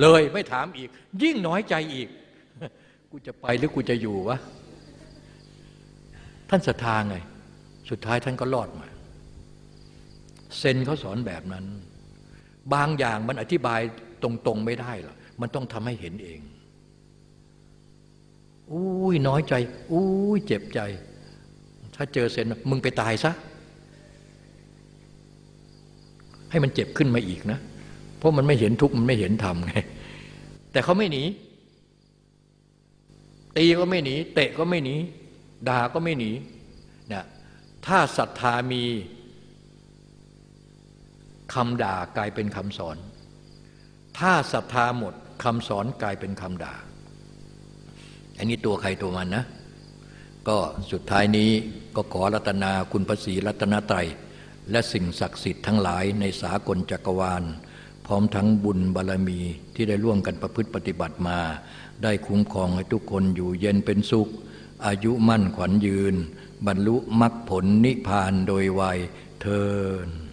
เลยไม่ถามอีก ยิ่งน้อยใจอีก กูจะไปหรือกูจะอยู่วะท่านศรัทธาไง สุดท้ายท่านก็รอดมา เซนเขาสอนแบบนั้น บางอย่างมันอธิบายตรงๆไม่ได้หรอกมันต้องทำให้เห็นเอง อุ้ยน้อยใจ อุ้ยเจ็บใจ ถ้าเจอเซนมึงไปตายซะ ให้มันเจ็บขึ้นมาอีกนะ เพราะมันไม่เห็นทุกข์มันไม่เห็นธรรมไง แต่เขาไม่หนี ตีก็ไม่หนี เตะก็ไม่หนี ด่าก็ไม่หนีนะถ้าศรัทธามีคำด่ากลายเป็นคำสอน ถ้าศรัทธาหมดคำสอนกลายเป็นคำด่า อันนี้ตัวใครตัวมันนะ ก็สุดท้ายนี้ก็ขอรัตนาคุณพระศรีรัตนไตรยและสิ่งศักดิ์สิทธิ์ทั้งหลายในสากลจักรวาล พร้อมทั้งบุญบารรมีที่ได้ร่วมกันประพฤติปฏิบัติมา ได้คุ้มครองให้ทุกคนอยู่เย็นเป็นสุข อายุมั่นขวัญยืน บรรลุมรรคผลนิพพานโดยไวยเทิน